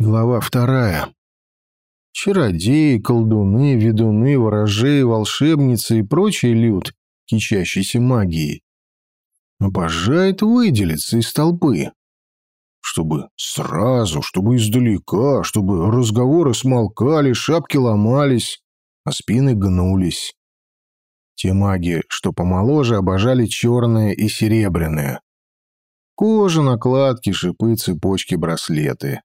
Глава вторая. Чародеи, колдуны, ведуны, ворожеи, волшебницы и прочий люд, кичащийся магией, обожает выделиться из толпы. Чтобы сразу, чтобы издалека, чтобы разговоры смолкали, шапки ломались, а спины гнулись. Те маги, что помоложе, обожали черное и серебряное. Кожа, накладки, шипы, цепочки, браслеты.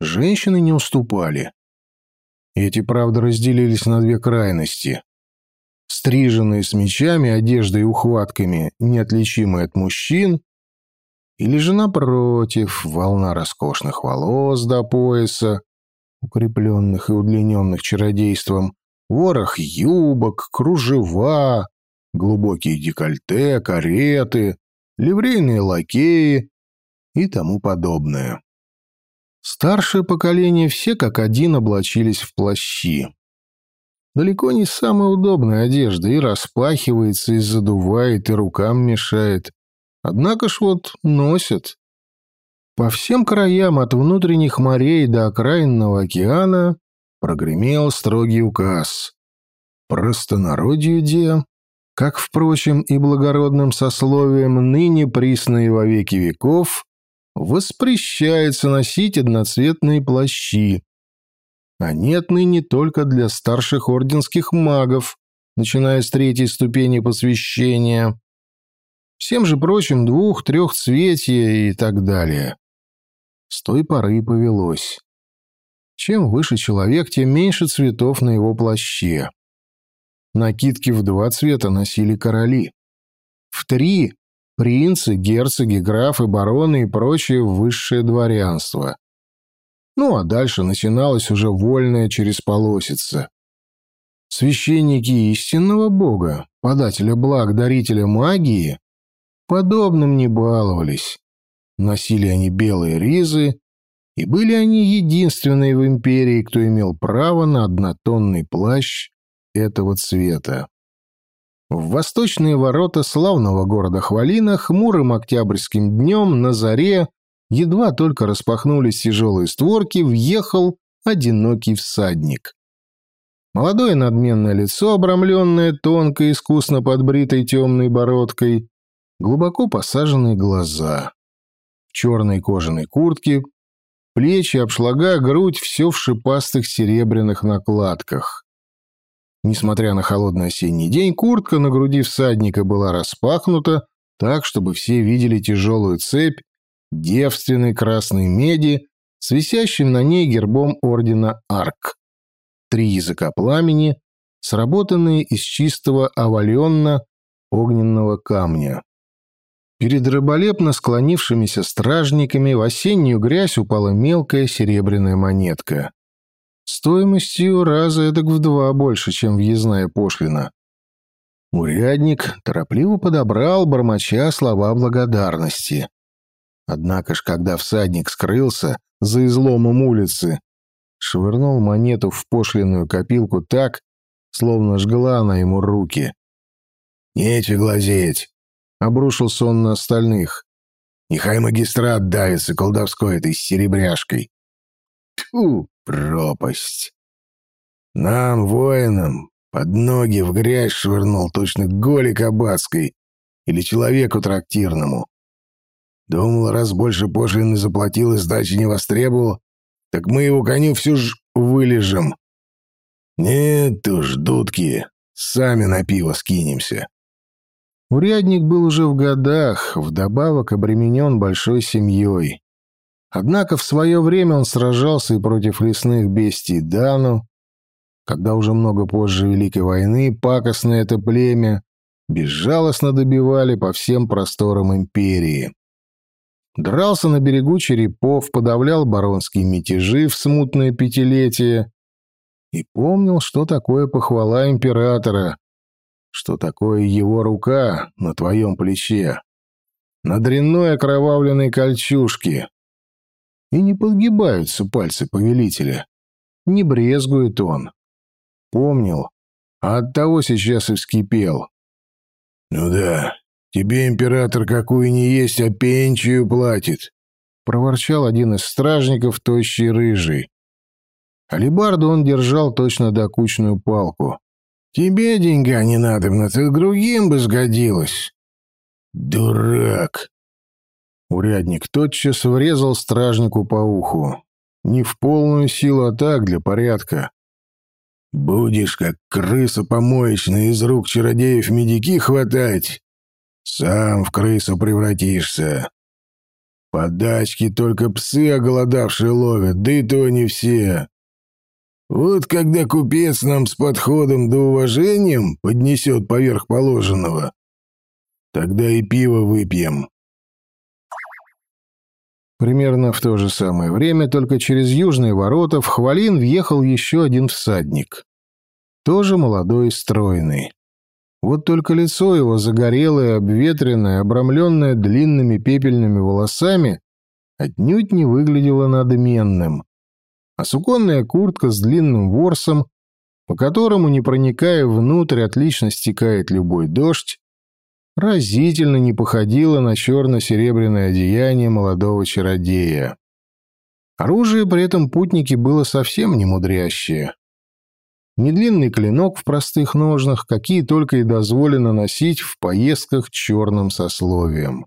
Женщины не уступали. Эти, правда, разделились на две крайности. Стриженные с мечами, одеждой и ухватками, неотличимые от мужчин, или же, напротив, волна роскошных волос до пояса, укрепленных и удлиненных чародейством, ворох юбок, кружева, глубокие декольте, кареты, ливрейные лакеи и тому подобное. Старшее поколение все как один облачились в плащи. Далеко не самая удобная одежда, и распахивается, и задувает, и рукам мешает. Однако ж вот носят. По всем краям от внутренних морей до окраинного океана прогремел строгий указ. Простонародью де, как, впрочем, и благородным сословием ныне присные во веки веков, воспрещается носить одноцветные плащи. Они отныне только для старших орденских магов, начиная с третьей ступени посвящения. Всем же прочим двух, трехцветия и так далее. С той поры повелось. Чем выше человек, тем меньше цветов на его плаще. Накидки в два цвета носили короли. В три принцы, герцоги, графы, бароны и прочее высшее дворянство. Ну а дальше начиналась уже вольная через полосица. Священники истинного бога, подателя благ, дарителя магии, подобным не баловались. Носили они белые ризы, и были они единственные в империи, кто имел право на однотонный плащ этого цвета. В восточные ворота славного города Хвалина хмурым октябрьским днем на заре едва только распахнулись тяжелые створки, въехал одинокий всадник. Молодое надменное лицо, обрамленное тонкой, искусно подбритой темной бородкой, глубоко посаженные глаза. В черной кожаной куртке, плечи, обшлага, грудь — все в шипастых серебряных накладках. Несмотря на холодный осенний день, куртка на груди всадника была распахнута так, чтобы все видели тяжелую цепь девственной красной меди с висящим на ней гербом ордена Арк. Три языка пламени, сработанные из чистого оваленно-огненного камня. Перед рыболепно склонившимися стражниками в осеннюю грязь упала мелкая серебряная монетка стоимостью раза эдак в два больше, чем въездная пошлина. Урядник торопливо подобрал, бормоча слова благодарности. Однако ж, когда всадник скрылся за изломом улицы, швырнул монету в пошлиную копилку так, словно жгла она ему руки. «Нечего глазеть!» — обрушился он на остальных. «Нехай магистрат давится колдовской этой серебряшкой!» Тьфу! Пропасть. Нам, воинам, под ноги в грязь швырнул точно голи кабацкой или человеку трактирному. Думал, раз больше пошлины заплатил и сдачи не востребовал, так мы его коню всю ж вылежем. Нет уж, дудки, сами на пиво скинемся. Урядник был уже в годах, вдобавок обременен большой семьей. Однако в свое время он сражался и против лесных бестий Дану, когда уже много позже Великой войны пакостное это племя безжалостно добивали по всем просторам империи. Дрался на берегу черепов, подавлял баронские мятежи в смутное пятилетие и помнил, что такое похвала императора, что такое его рука на твоем плече, на дрянной окровавленной кольчужке, и не подгибаются пальцы повелителя. Не брезгует он. Помнил, а оттого сейчас и вскипел. «Ну да, тебе император какую ни есть, а пенчию платит. — проворчал один из стражников, тощий рыжий. Алибарду он держал точно докучную палку. «Тебе деньга не надо, но ты другим бы сгодилось». «Дурак!» Урядник тотчас врезал стражнику по уху. Не в полную силу, а так, для порядка. «Будешь, как крыса помоечная, из рук чародеев медики хватать, сам в крысу превратишься. Подачки только псы оголодавшие ловят, да и то не все. Вот когда купец нам с подходом да уважением поднесет поверх положенного, тогда и пиво выпьем. Примерно в то же самое время, только через южные ворота, в Хвалин въехал еще один всадник. Тоже молодой и стройный. Вот только лицо его, загорелое, обветренное, обрамленное длинными пепельными волосами, отнюдь не выглядело надменным а суконная куртка с длинным ворсом, по которому, не проникая внутрь, отлично стекает любой дождь, разительно не походила на черно-серебряное одеяние молодого чародея. Оружие при этом путники было совсем не мудрящее. Недлинный клинок в простых ножнах, какие только и дозволено носить в поездках черным сословием.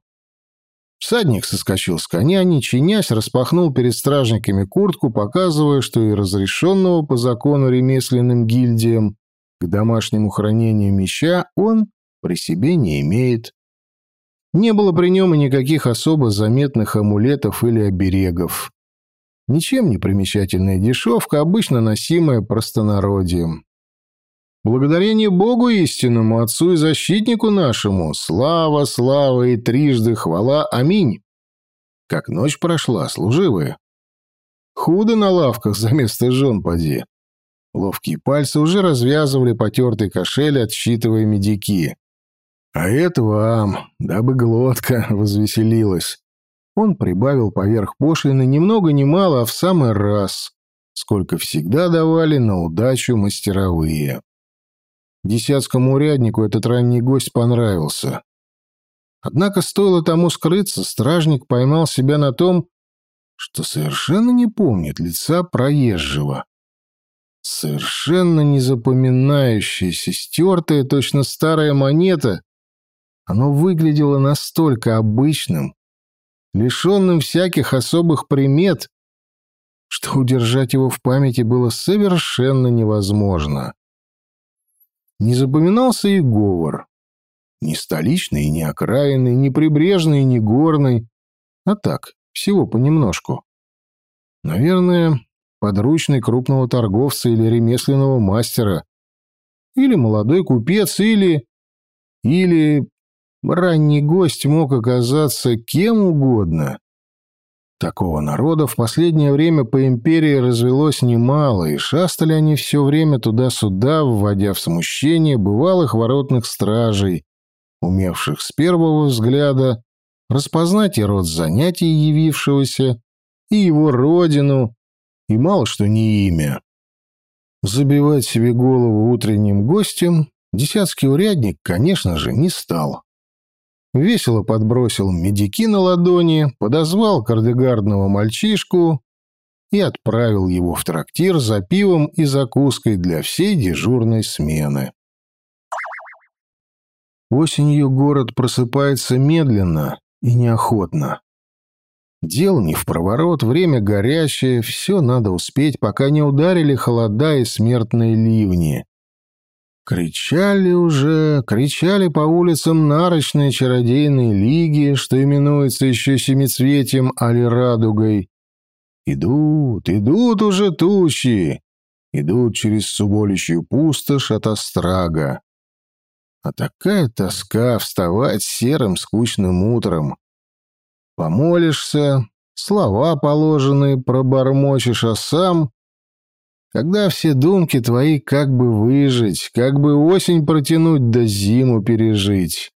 Всадник соскочил с коня, не чинясь, распахнул перед стражниками куртку, показывая, что и разрешенного по закону ремесленным гильдиям к домашнему хранению меча он при себе не имеет. Не было при нем и никаких особо заметных амулетов или оберегов. Ничем не примечательная дешевка, обычно носимая простонародием. Благодарение Богу истинному, Отцу и Защитнику нашему, слава, слава и трижды хвала, аминь. Как ночь прошла, служивые. Худо на лавках за место жен поди. Ловкие пальцы уже развязывали потертый кошель, отсчитывая медики. А это вам, дабы глотка возвеселилась. Он прибавил поверх пошлины ни много ни мало, а в самый раз, сколько всегда давали на удачу мастеровые. Десятскому уряднику этот ранний гость понравился. Однако стоило тому скрыться, стражник поймал себя на том, что совершенно не помнит лица проезжего. Совершенно незапоминающаяся, стертая, точно старая монета, оно выглядело настолько обычным, лишенным всяких особых примет, что удержать его в памяти было совершенно невозможно. Не запоминался и говор. Ни столичный, ни окраинный, ни прибрежный, ни горный. А так, всего понемножку. Наверное, подручный крупного торговца или ремесленного мастера. Или молодой купец, или... Или... Ранний гость мог оказаться кем угодно. Такого народа в последнее время по империи развелось немало, и шастали они все время туда-сюда, вводя в смущение бывалых воротных стражей, умевших с первого взгляда распознать и род занятий явившегося, и его родину, и мало что не имя. Забивать себе голову утренним гостем десятский урядник, конечно же, не стал весело подбросил медики на ладони, подозвал кардегардного мальчишку и отправил его в трактир за пивом и закуской для всей дежурной смены. Осенью город просыпается медленно и неохотно. Дел не в проворот, время горящее, все надо успеть, пока не ударили холода и смертные ливни. Кричали уже, кричали по улицам нарочные чародейные лиги, что именуется еще семицветием али радугой. Идут, идут уже тучи, идут через суболищую пустошь от острага. А такая тоска вставать серым скучным утром. Помолишься, слова положенные пробормочешь, а сам когда все думки твои как бы выжить, как бы осень протянуть да зиму пережить.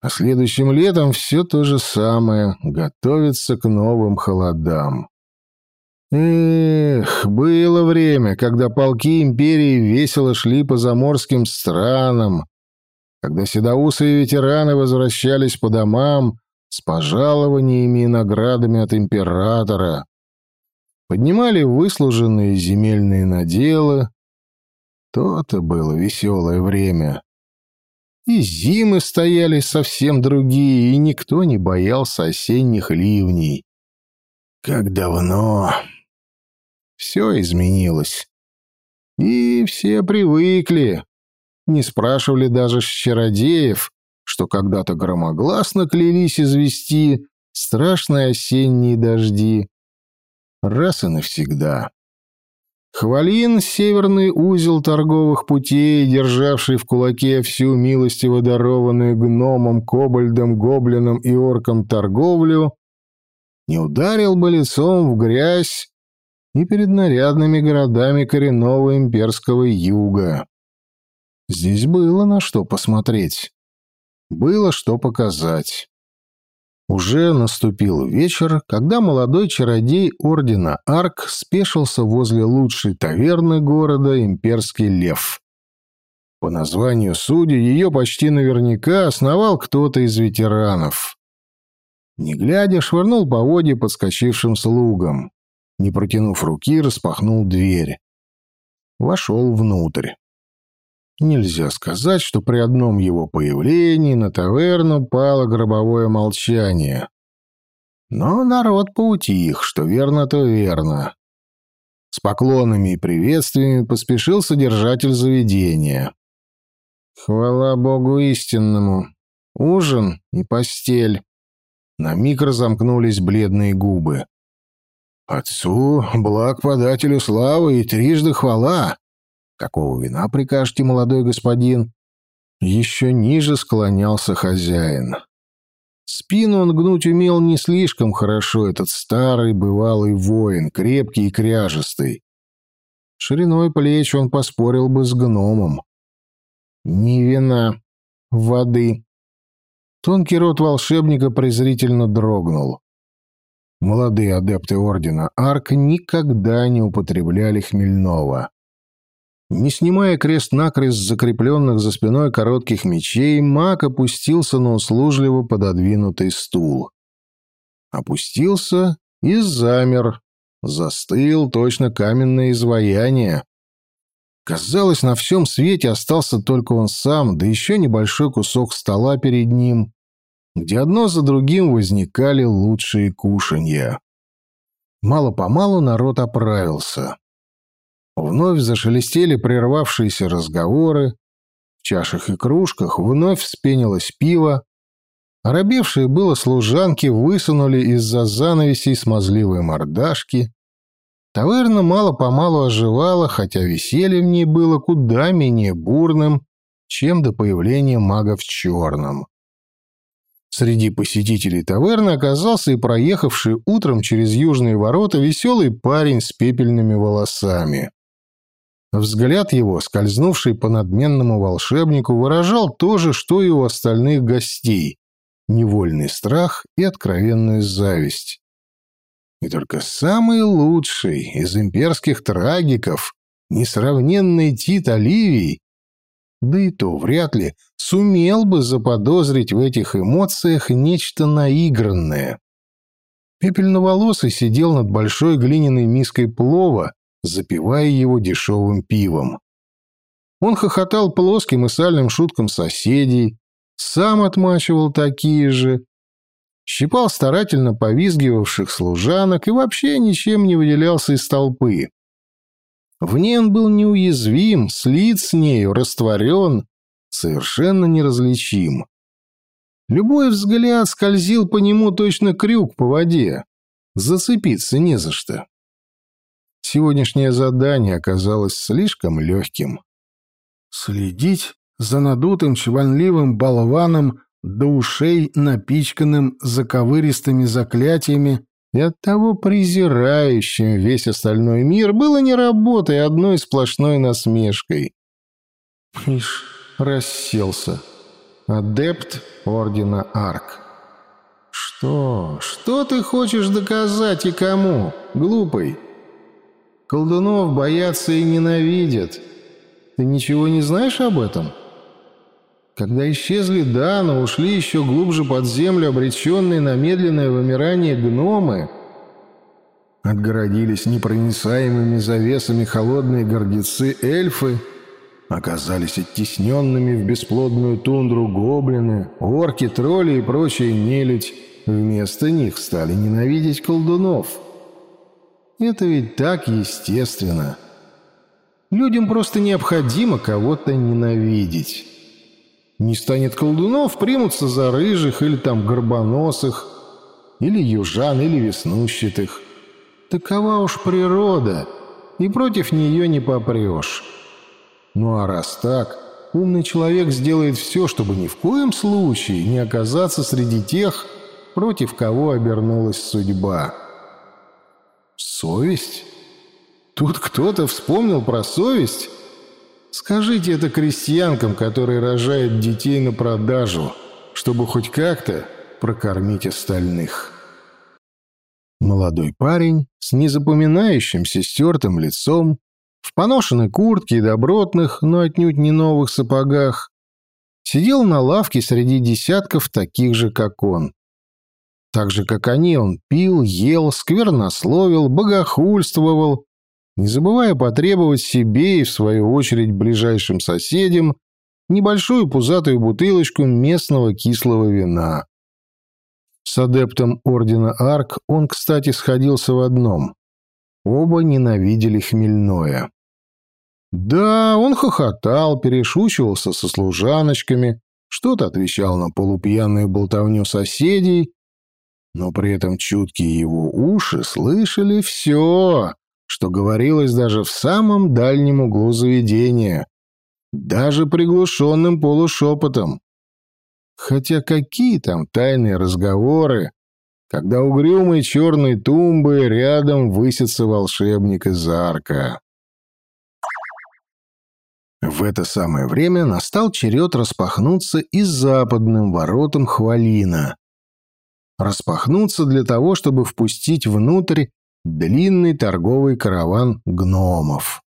А следующим летом все то же самое, готовится к новым холодам. Эх, было время, когда полки империи весело шли по заморским странам, когда седоусые ветераны возвращались по домам, с пожалованиями и наградами от императора, поднимали выслуженные земельные наделы. То-то было веселое время. И зимы стояли совсем другие, и никто не боялся осенних ливней. Как давно все изменилось. И все привыкли. Не спрашивали даже с что когда-то громогласно клялись извести страшные осенние дожди. Раз и навсегда. Хвалин — северный узел торговых путей, державший в кулаке всю милостиво дарованную гномом, кобальдом, гоблином и орком торговлю, не ударил бы лицом в грязь и перед нарядными городами коренного имперского юга. Здесь было на что посмотреть. Было что показать. Уже наступил вечер, когда молодой чародей ордена Арк спешился возле лучшей таверны города «Имперский лев». По названию судьи ее почти наверняка основал кто-то из ветеранов. Не глядя, швырнул по воде подскочившим слугам. Не протянув руки, распахнул дверь. Вошел внутрь. Нельзя сказать, что при одном его появлении на таверну пало гробовое молчание. Но народ поутих, что верно, то верно. С поклонами и приветствиями поспешил содержатель заведения. Хвала Богу истинному. Ужин и постель. На миг разомкнулись бледные губы. «Отцу, благ подателю славы и трижды хвала!» «Какого вина прикажете, молодой господин?» Еще ниже склонялся хозяин. Спину он гнуть умел не слишком хорошо, этот старый бывалый воин, крепкий и кряжестый. Шириной плеч он поспорил бы с гномом. «Ни вина, воды». Тонкий рот волшебника презрительно дрогнул. Молодые адепты Ордена Арк никогда не употребляли хмельного. Не снимая крест-накрест закрепленных за спиной коротких мечей, маг опустился на услужливо пододвинутый стул. Опустился и замер, застыл точно каменное изваяние. Казалось, на всем свете остался только он сам, да еще небольшой кусок стола перед ним, где одно за другим возникали лучшие кушанья. Мало-помалу народ оправился. Вновь зашелестели прервавшиеся разговоры, в чашах и кружках вновь вспенилось пиво, Оробевшие было служанки высунули из-за занавесей смазливые мордашки. Таверна мало-помалу оживала, хотя веселье в ней было куда менее бурным, чем до появления мага в черном. Среди посетителей таверны оказался и проехавший утром через южные ворота веселый парень с пепельными волосами. Взгляд его, скользнувший по надменному волшебнику, выражал то же, что и у остальных гостей — невольный страх и откровенную зависть. И только самый лучший из имперских трагиков, несравненный Тит Оливий, да и то вряд ли сумел бы заподозрить в этих эмоциях нечто наигранное. Пепельноволосый сидел над большой глиняной миской плова, запивая его дешевым пивом. Он хохотал плоским и сальным шуткам соседей, сам отмачивал такие же, щипал старательно повизгивавших служанок и вообще ничем не выделялся из толпы. В ней он был неуязвим, слит с нею, растворен, совершенно неразличим. Любой взгляд скользил по нему точно крюк по воде. Зацепиться не за что. Сегодняшнее задание оказалось слишком легким. Следить за надутым чванливым болваном до ушей напичканным заковыристыми заклятиями и оттого презирающим весь остальной мир было не работой, а одной сплошной насмешкой. Ишь, расселся. Адепт Ордена Арк. Что? Что ты хочешь доказать и кому, глупый? Колдунов боятся и ненавидят. Ты ничего не знаешь об этом? когда исчезли да, но ушли еще глубже под землю обреченные на медленное вымирание гномы, отгородились непроницаемыми завесами холодные гордецы эльфы, оказались оттесненными в бесплодную тундру гоблины, орки, тролли и прочая нелюдь, вместо них стали ненавидеть колдунов. Это ведь так естественно. Людям просто необходимо кого-то ненавидеть. Не станет колдунов, примутся за рыжих или там горбоносых, или южан, или веснущатых. Такова уж природа, и против нее не попрешь. Ну а раз так, умный человек сделает все, чтобы ни в коем случае не оказаться среди тех, против кого обернулась судьба. Совесть? Тут кто-то вспомнил про совесть? Скажите это крестьянкам, которые рожают детей на продажу, чтобы хоть как-то прокормить остальных. Молодой парень с незапоминающимся стертым лицом, в поношенной куртке и добротных, но отнюдь не новых сапогах, сидел на лавке среди десятков таких же, как он. Так же, как они, он пил, ел, сквернословил, богохульствовал, не забывая потребовать себе и, в свою очередь, ближайшим соседям небольшую пузатую бутылочку местного кислого вина. С адептом Ордена Арк он, кстати, сходился в одном. Оба ненавидели хмельное. Да, он хохотал, перешучивался со служаночками, что-то отвечал на полупьяную болтовню соседей, но при этом чуткие его уши слышали все, что говорилось даже в самом дальнем углу заведения, даже приглушенным полушепотом. Хотя какие там тайные разговоры, когда угрюмой черной тумбы рядом высится волшебник из арка. В это самое время настал черед распахнуться и западным воротам Хвалина. Распахнуться для того, чтобы впустить внутрь длинный торговый караван гномов.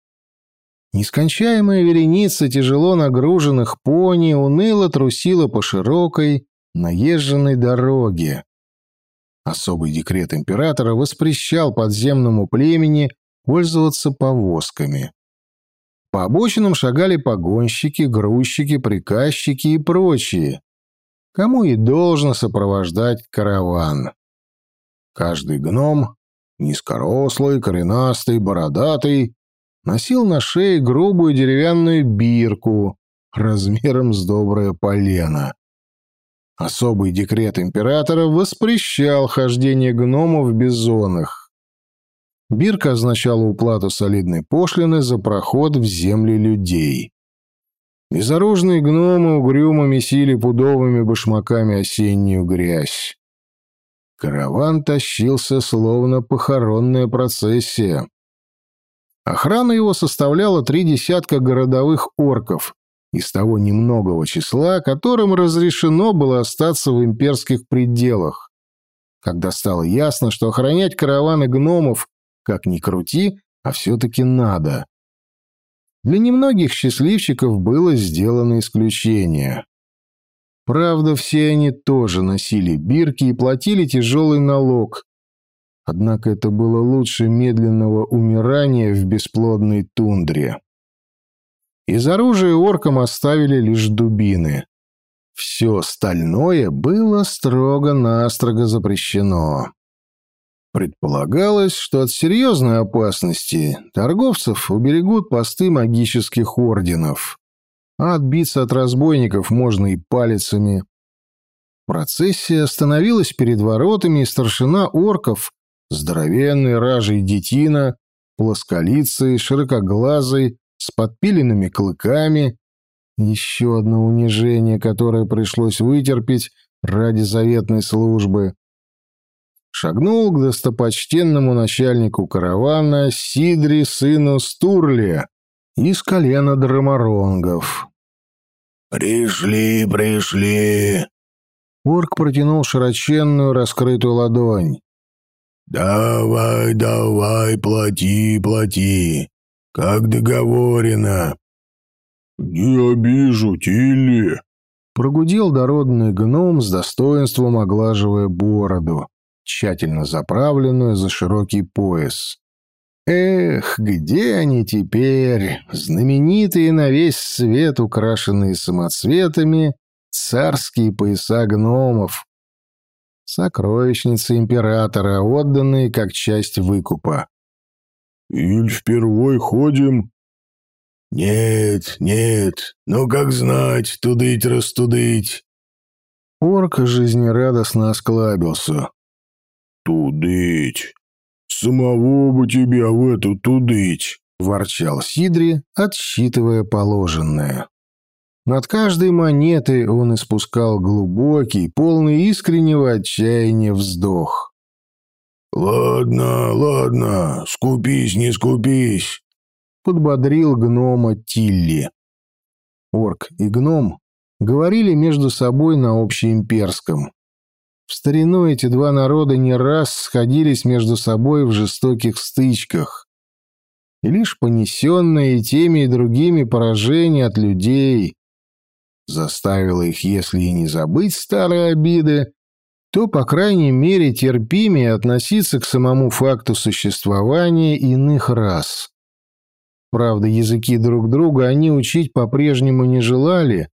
Нескончаемая вереница тяжело нагруженных пони уныло трусила по широкой, наезженной дороге. Особый декрет императора воспрещал подземному племени пользоваться повозками. По обочинам шагали погонщики, грузчики, приказчики и прочие, кому и должно сопровождать караван. Каждый гном Низкорослый, коренастый, бородатый, носил на шее грубую деревянную бирку размером с доброе полено. Особый декрет императора воспрещал хождение гномов в бизонах. Бирка означала уплату солидной пошлины за проход в земли людей. Безоружные гномы угрюмо месили пудовыми башмаками осеннюю грязь. Караван тащился словно похоронная процессия. Охрана его составляла три десятка городовых орков из того немногого числа, которым разрешено было остаться в имперских пределах. Когда стало ясно, что охранять караваны гномов, как ни крути, а все-таки надо. Для немногих счастливчиков было сделано исключение. Правда, все они тоже носили бирки и платили тяжелый налог. Однако это было лучше медленного умирания в бесплодной тундре. Из оружия оркам оставили лишь дубины. Все остальное было строго-настрого запрещено. Предполагалось, что от серьезной опасности торговцев уберегут посты магических орденов. А отбиться от разбойников можно и палицами. Процессия остановилась перед воротами, и старшина орков, здоровенный ражей детина, плосколицый, широкоглазый, с подпиленными клыками, еще одно унижение, которое пришлось вытерпеть ради заветной службы, шагнул к достопочтенному начальнику каравана Сидри сыну Стурли, из колена драмаронгов. «Пришли, пришли!» Орк протянул широченную раскрытую ладонь. «Давай, давай, плати, плати, как договорено». «Не обижу, Тилли!» Прогудел дородный гном с достоинством оглаживая бороду, тщательно заправленную за широкий пояс. Эх, где они теперь, знаменитые на весь свет, украшенные самоцветами, царские пояса гномов? Сокровищницы императора, отданные как часть выкупа. «Иль впервой ходим?» «Нет, нет, ну как знать, тудыть-растудыть». Орк жизнерадостно осклабился. «Тудыть! Самого бы тебя в эту тудыть!» — ворчал Сидри, отсчитывая положенное. Над каждой монетой он испускал глубокий, полный искреннего отчаяния вздох. «Ладно, ладно, скупись, не скупись», — подбодрил гнома Тилли. Орк и гном говорили между собой на общеимперском. В старину эти два народа не раз сходились между собой в жестоких стычках. И лишь понесенное и теми и другими поражение от людей заставило их, если и не забыть старые обиды, то, по крайней мере, терпимее относиться к самому факту существования иных рас. Правда, языки друг друга они учить по-прежнему не желали,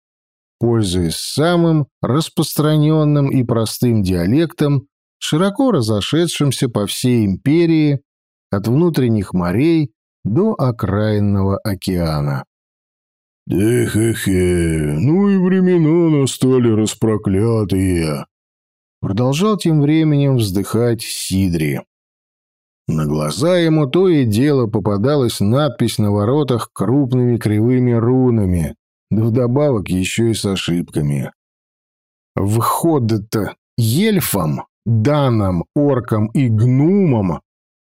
пользуясь самым распространенным и простым диалектом, широко разошедшимся по всей империи от внутренних морей до окраинного океана. «Да-хе-хе, ну и времена настали распроклятые!» Продолжал тем временем вздыхать Сидри. На глаза ему то и дело попадалась надпись на воротах крупными кривыми рунами, да вдобавок еще и с ошибками. Вход-то ельфам, данам, оркам и гнумам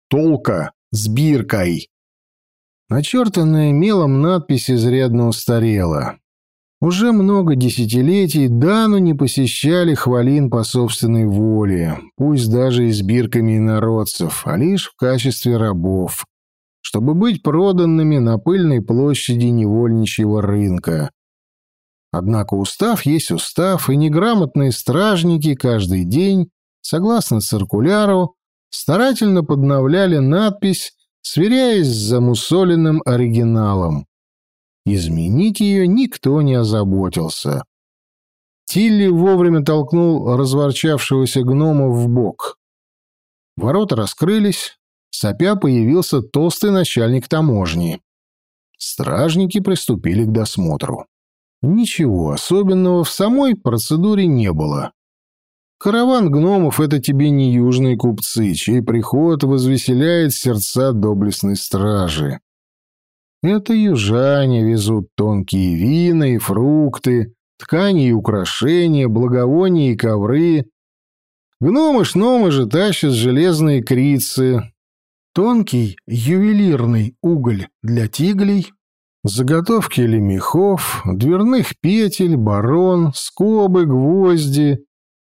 толка с биркой. Начертанная мелом надпись изрядно устарела. Уже много десятилетий Дану не посещали хвалин по собственной воле, пусть даже и с бирками инородцев, а лишь в качестве рабов, чтобы быть проданными на пыльной площади невольничьего рынка. Однако устав есть устав, и неграмотные стражники каждый день, согласно циркуляру, старательно подновляли надпись, сверяясь с замусоленным оригиналом. Изменить ее никто не озаботился. Тилли вовремя толкнул разворчавшегося гнома в бок. Ворота раскрылись, сопя появился толстый начальник таможни. Стражники приступили к досмотру. Ничего особенного в самой процедуре не было. Караван гномов — это тебе не южные купцы, чей приход возвеселяет сердца доблестной стражи. Это южане везут тонкие вина и фрукты, ткани и украшения, благовония и ковры. Гномы-шномы же тащат железные крицы, тонкий ювелирный уголь для тиглей, Заготовки лемехов, дверных петель, барон, скобы, гвозди,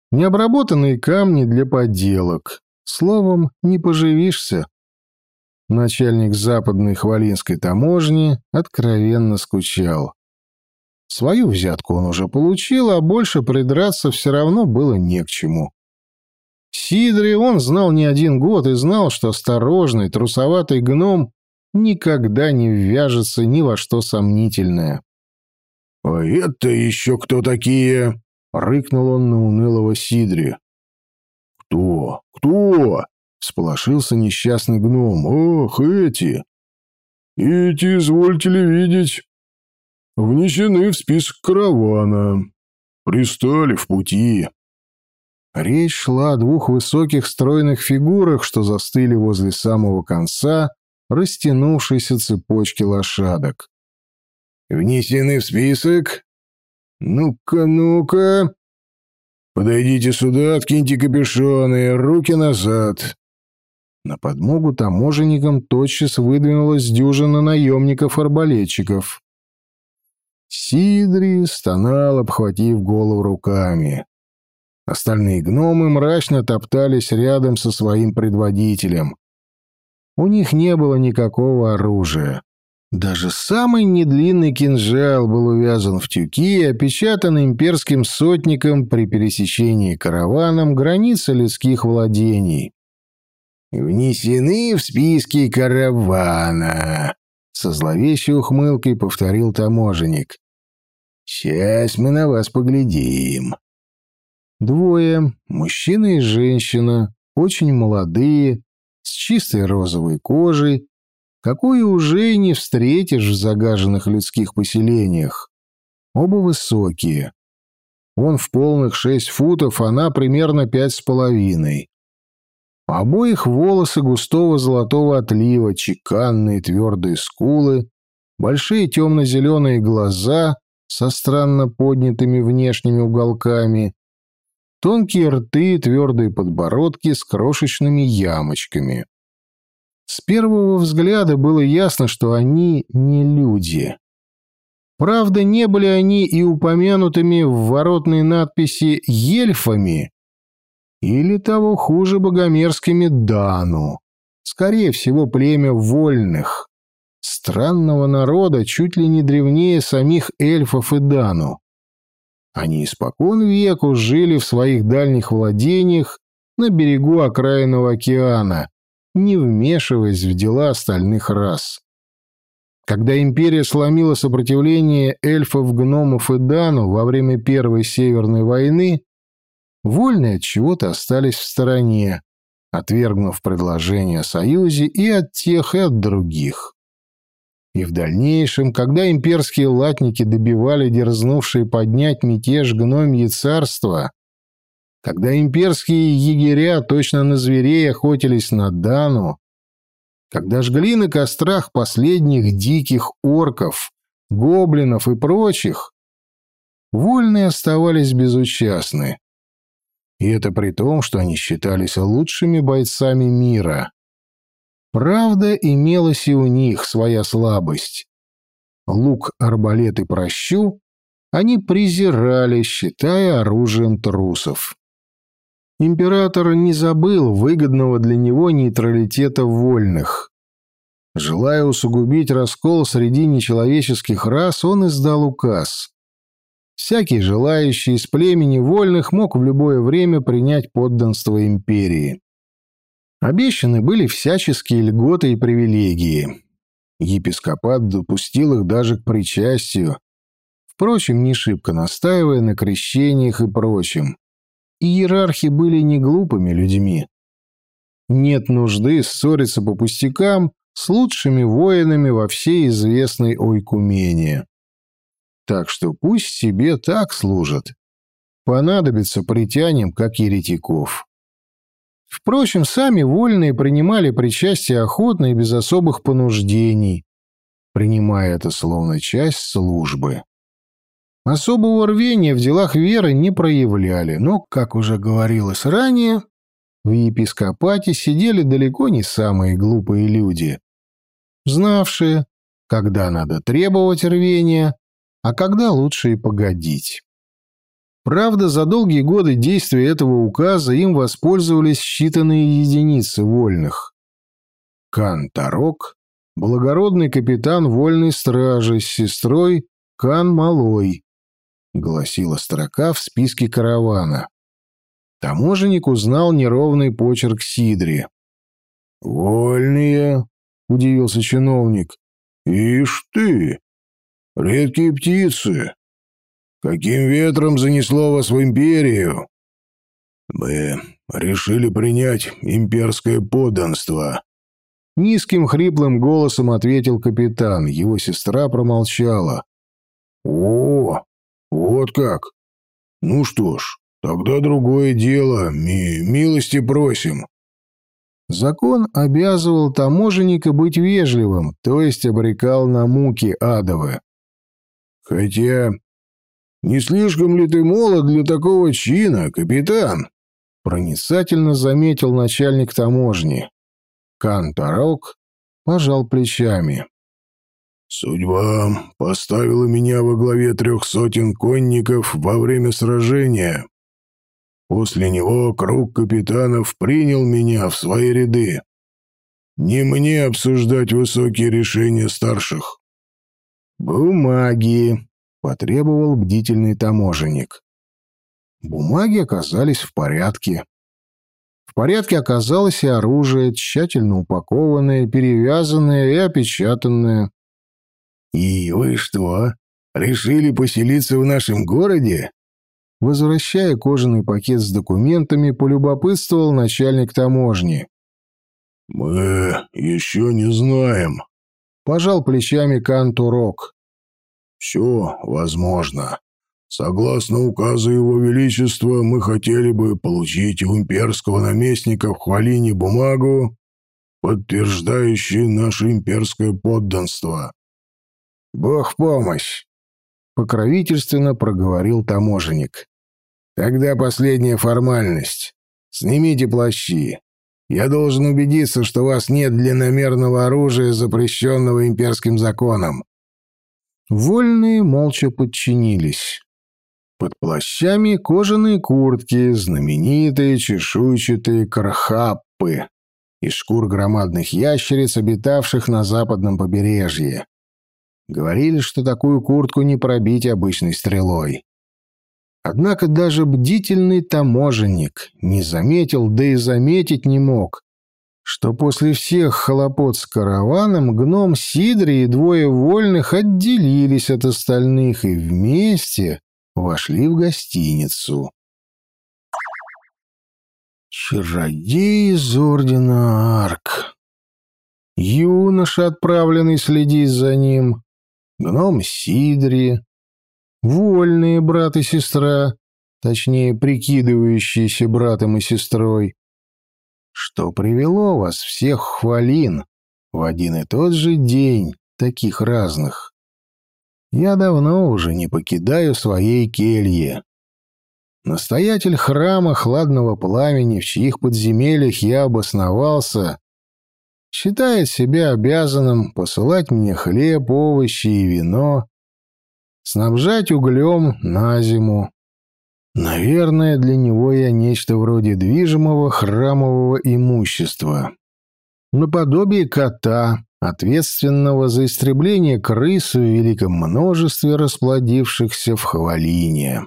необработанные камни для подделок. Словом, не поживишься. Начальник западной хвалинской таможни откровенно скучал. Свою взятку он уже получил, а больше придраться все равно было не к чему. Сидри он знал не один год и знал, что осторожный, трусоватый гном никогда не ввяжется ни во что сомнительное. «А это еще кто такие?» — рыкнул он на унылого Сидри. «Кто? Кто?» — сполошился несчастный гном. «Ох, эти! Эти, извольте ли видеть, внесены в список каравана. Пристали в пути». Речь шла о двух высоких стройных фигурах, что застыли возле самого конца растянувшейся цепочки лошадок. «Внесены в список? Ну-ка, ну-ка! Подойдите сюда, откиньте капюшоны, руки назад!» На подмогу таможенникам тотчас выдвинулась дюжина наемников-арбалетчиков. Сидри стонал, обхватив голову руками. Остальные гномы мрачно топтались рядом со своим предводителем. У них не было никакого оружия. Даже самый недлинный кинжал был увязан в тюки и опечатан имперским сотником при пересечении караваном границы людских владений. «Внесены в списки каравана», — со зловещей ухмылкой повторил таможенник. «Сейчас мы на вас поглядим». Двое, мужчина и женщина, очень молодые, с чистой розовой кожей, какую уже и не встретишь в загаженных людских поселениях. Оба высокие. Он в полных шесть футов, она примерно пять с половиной. Обоих волосы густого золотого отлива, чеканные твердые скулы, большие темно-зеленые глаза со странно поднятыми внешними уголками, тонкие рты, твердые подбородки с крошечными ямочками. С первого взгляда было ясно, что они не люди. Правда, не были они и упомянутыми в воротной надписи «Ельфами» или того хуже богомерзкими «Дану». Скорее всего, племя вольных, странного народа, чуть ли не древнее самих эльфов и Дану. Они испокон веку жили в своих дальних владениях на берегу окраинного океана, не вмешиваясь в дела остальных рас. Когда империя сломила сопротивление эльфов, гномов и дану во время Первой Северной войны, вольные от чего-то остались в стороне, отвергнув предложение о союзе и от тех, и от других. И в дальнейшем, когда имперские латники добивали дерзнувшие поднять мятеж гномьи царства, когда имперские егеря точно на зверей охотились на Дану, когда жгли на кострах последних диких орков, гоблинов и прочих, вольные оставались безучастны. И это при том, что они считались лучшими бойцами мира. Правда, имелась и у них своя слабость. Лук, арбалет и прощу они презирали, считая оружием трусов. Император не забыл выгодного для него нейтралитета вольных. Желая усугубить раскол среди нечеловеческих рас, он издал указ. Всякий желающий из племени вольных мог в любое время принять подданство империи. Обещаны были всяческие льготы и привилегии. Епископат допустил их даже к причастию, впрочем, не шибко настаивая на крещениях и прочем иерархи были не глупыми людьми. Нет нужды ссориться по пустякам с лучшими воинами во всей известной ойкумене. Так что пусть себе так служат. Понадобится притянем, как еретиков. Впрочем, сами вольные принимали причастие охотно и без особых понуждений, принимая это словно часть службы. Особого рвения в делах веры не проявляли, но, как уже говорилось ранее, в епископате сидели далеко не самые глупые люди, знавшие, когда надо требовать рвения, а когда лучше и погодить. Правда, за долгие годы действия этого указа им воспользовались считанные единицы вольных. Кан Тарок, благородный капитан вольной стражи с сестрой Кан Малой, — гласила строка в списке каравана. Таможенник узнал неровный почерк Сидри. «Вольные?» — удивился чиновник. «Ишь ты! Редкие птицы! Каким ветром занесло вас в империю?» «Мы решили принять имперское подданство», — низким хриплым голосом ответил капитан. Его сестра промолчала. «О, «Вот как? Ну что ж, тогда другое дело. Ми милости просим». Закон обязывал таможенника быть вежливым, то есть обрекал на муки адовы. «Хотя, не слишком ли ты молод для такого чина, капитан?» проницательно заметил начальник таможни. Кантарок пожал плечами. Судьба поставила меня во главе трех сотен конников во время сражения. После него круг капитанов принял меня в свои ряды. Не мне обсуждать высокие решения старших. «Бумаги», — потребовал бдительный таможенник. Бумаги оказались в порядке. В порядке оказалось и оружие, тщательно упакованное, перевязанное и опечатанное. «И вы что, решили поселиться в нашем городе?» Возвращая кожаный пакет с документами, полюбопытствовал начальник таможни. «Мы еще не знаем», — пожал плечами Кантурок. «Все возможно. Согласно указу Его Величества, мы хотели бы получить у имперского наместника в Хвалине бумагу, подтверждающую наше имперское подданство». «Бог помощь!» — покровительственно проговорил таможенник. «Тогда последняя формальность. Снимите плащи. Я должен убедиться, что у вас нет длинномерного оружия, запрещенного имперским законом». Вольные молча подчинились. Под плащами кожаные куртки, знаменитые чешуйчатые кархаппы из шкур громадных ящериц, обитавших на западном побережье. Говорили, что такую куртку не пробить обычной стрелой. Однако даже бдительный таможенник не заметил, да и заметить не мог, что после всех хлопот с караваном гном Сидри и двое вольных отделились от остальных и вместе вошли в гостиницу. Чародей из Ордена Арк. Юноша, отправленный следить за ним, гном Сидри, вольные брат и сестра, точнее, прикидывающиеся братом и сестрой. Что привело вас всех хвалин в один и тот же день, таких разных? Я давно уже не покидаю своей кельи. Настоятель храма хладного пламени, в чьих подземельях я обосновался, считает себя обязанным посылать мне хлеб, овощи и вино, снабжать углем на зиму. Наверное, для него я нечто вроде движимого храмового имущества. Наподобие кота, ответственного за истребление крыс в великом множестве расплодившихся в Хавалине.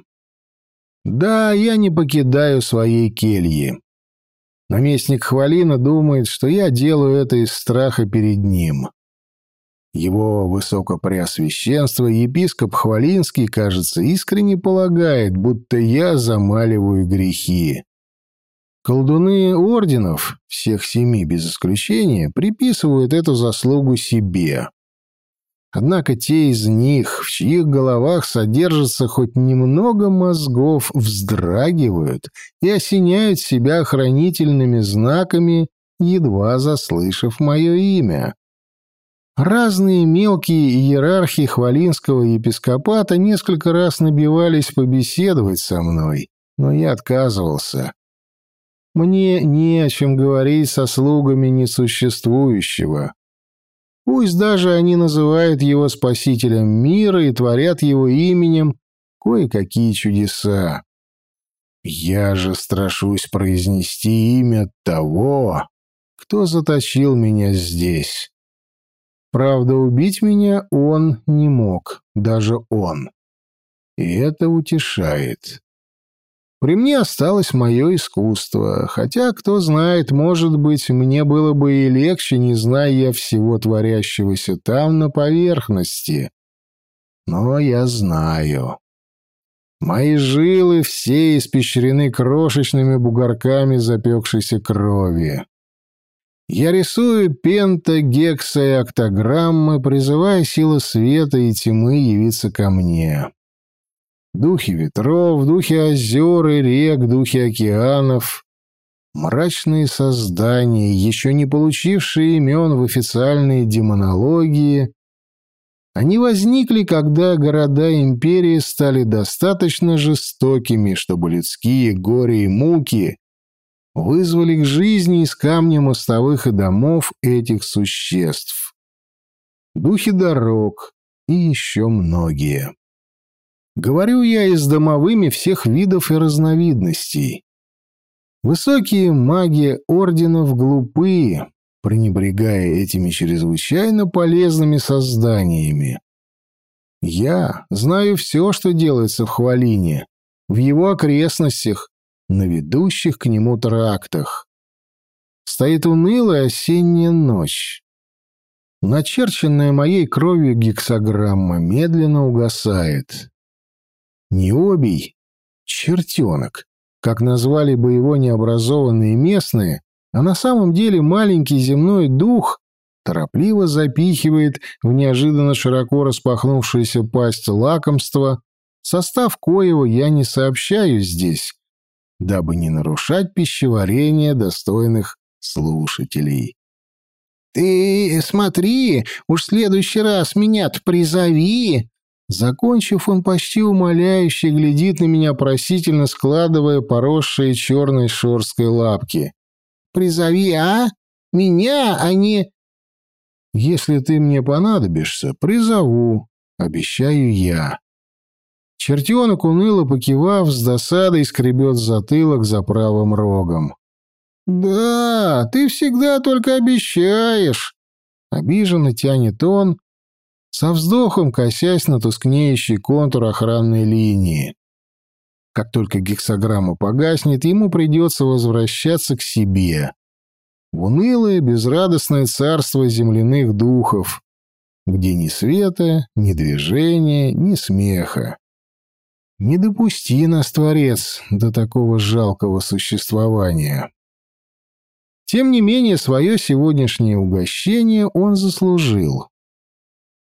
Да, я не покидаю своей кельи. Наместник Хвалина думает, что я делаю это из страха перед ним. Его высокопреосвященство епископ Хвалинский, кажется, искренне полагает, будто я замаливаю грехи. Колдуны орденов, всех семи без исключения, приписывают эту заслугу себе. Однако те из них, в чьих головах содержится хоть немного мозгов, вздрагивают и осеняют себя хранительными знаками, едва заслышав мое имя. Разные мелкие иерархи хвалинского епископата несколько раз набивались побеседовать со мной, но я отказывался. Мне не о чем говорить со слугами несуществующего. Пусть даже они называют его спасителем мира и творят его именем кое-какие чудеса. Я же страшусь произнести имя того, кто заточил меня здесь. Правда, убить меня он не мог, даже он. И это утешает. При мне осталось мое искусство, хотя, кто знает, может быть, мне было бы и легче, не зная всего творящегося там на поверхности. Но я знаю. Мои жилы все испещрены крошечными бугорками запекшейся крови. Я рисую пента, гекса и октограммы, призывая силы света и тьмы явиться ко мне. Духи ветров, духи озер и рек, духи океанов, мрачные создания, еще не получившие имен в официальной демонологии, они возникли, когда города империи стали достаточно жестокими, чтобы людские горе и муки вызвали к жизни из камня мостовых и домов этих существ. Духи дорог и еще многие. Говорю я и с домовыми всех видов и разновидностей. Высокие маги орденов глупые, пренебрегая этими чрезвычайно полезными созданиями. Я знаю все, что делается в Хвалине, в его окрестностях, на ведущих к нему трактах. Стоит унылая осенняя ночь. Начерченная моей кровью гексограмма медленно угасает. Необий — чертенок, как назвали бы его необразованные местные, а на самом деле маленький земной дух торопливо запихивает в неожиданно широко распахнувшуюся пасть лакомства, состав коего я не сообщаю здесь, дабы не нарушать пищеварение достойных слушателей. «Ты смотри, уж в следующий раз меня-то призови!» Закончив, он почти умоляюще глядит на меня просительно, складывая поросшие черной шорсткой лапки. «Призови, а? Меня, а не...» «Если ты мне понадобишься, призову», — обещаю я. Чертенок, уныло покивав, с досадой скребет затылок за правым рогом. «Да, ты всегда только обещаешь!» Обиженно тянет он, со вздохом косясь на тускнеющий контур охранной линии. Как только гексограмма погаснет, ему придется возвращаться к себе. В унылое, безрадостное царство земляных духов, где ни света, ни движения, ни смеха. Не допусти нас, Творец, до такого жалкого существования. Тем не менее, свое сегодняшнее угощение он заслужил.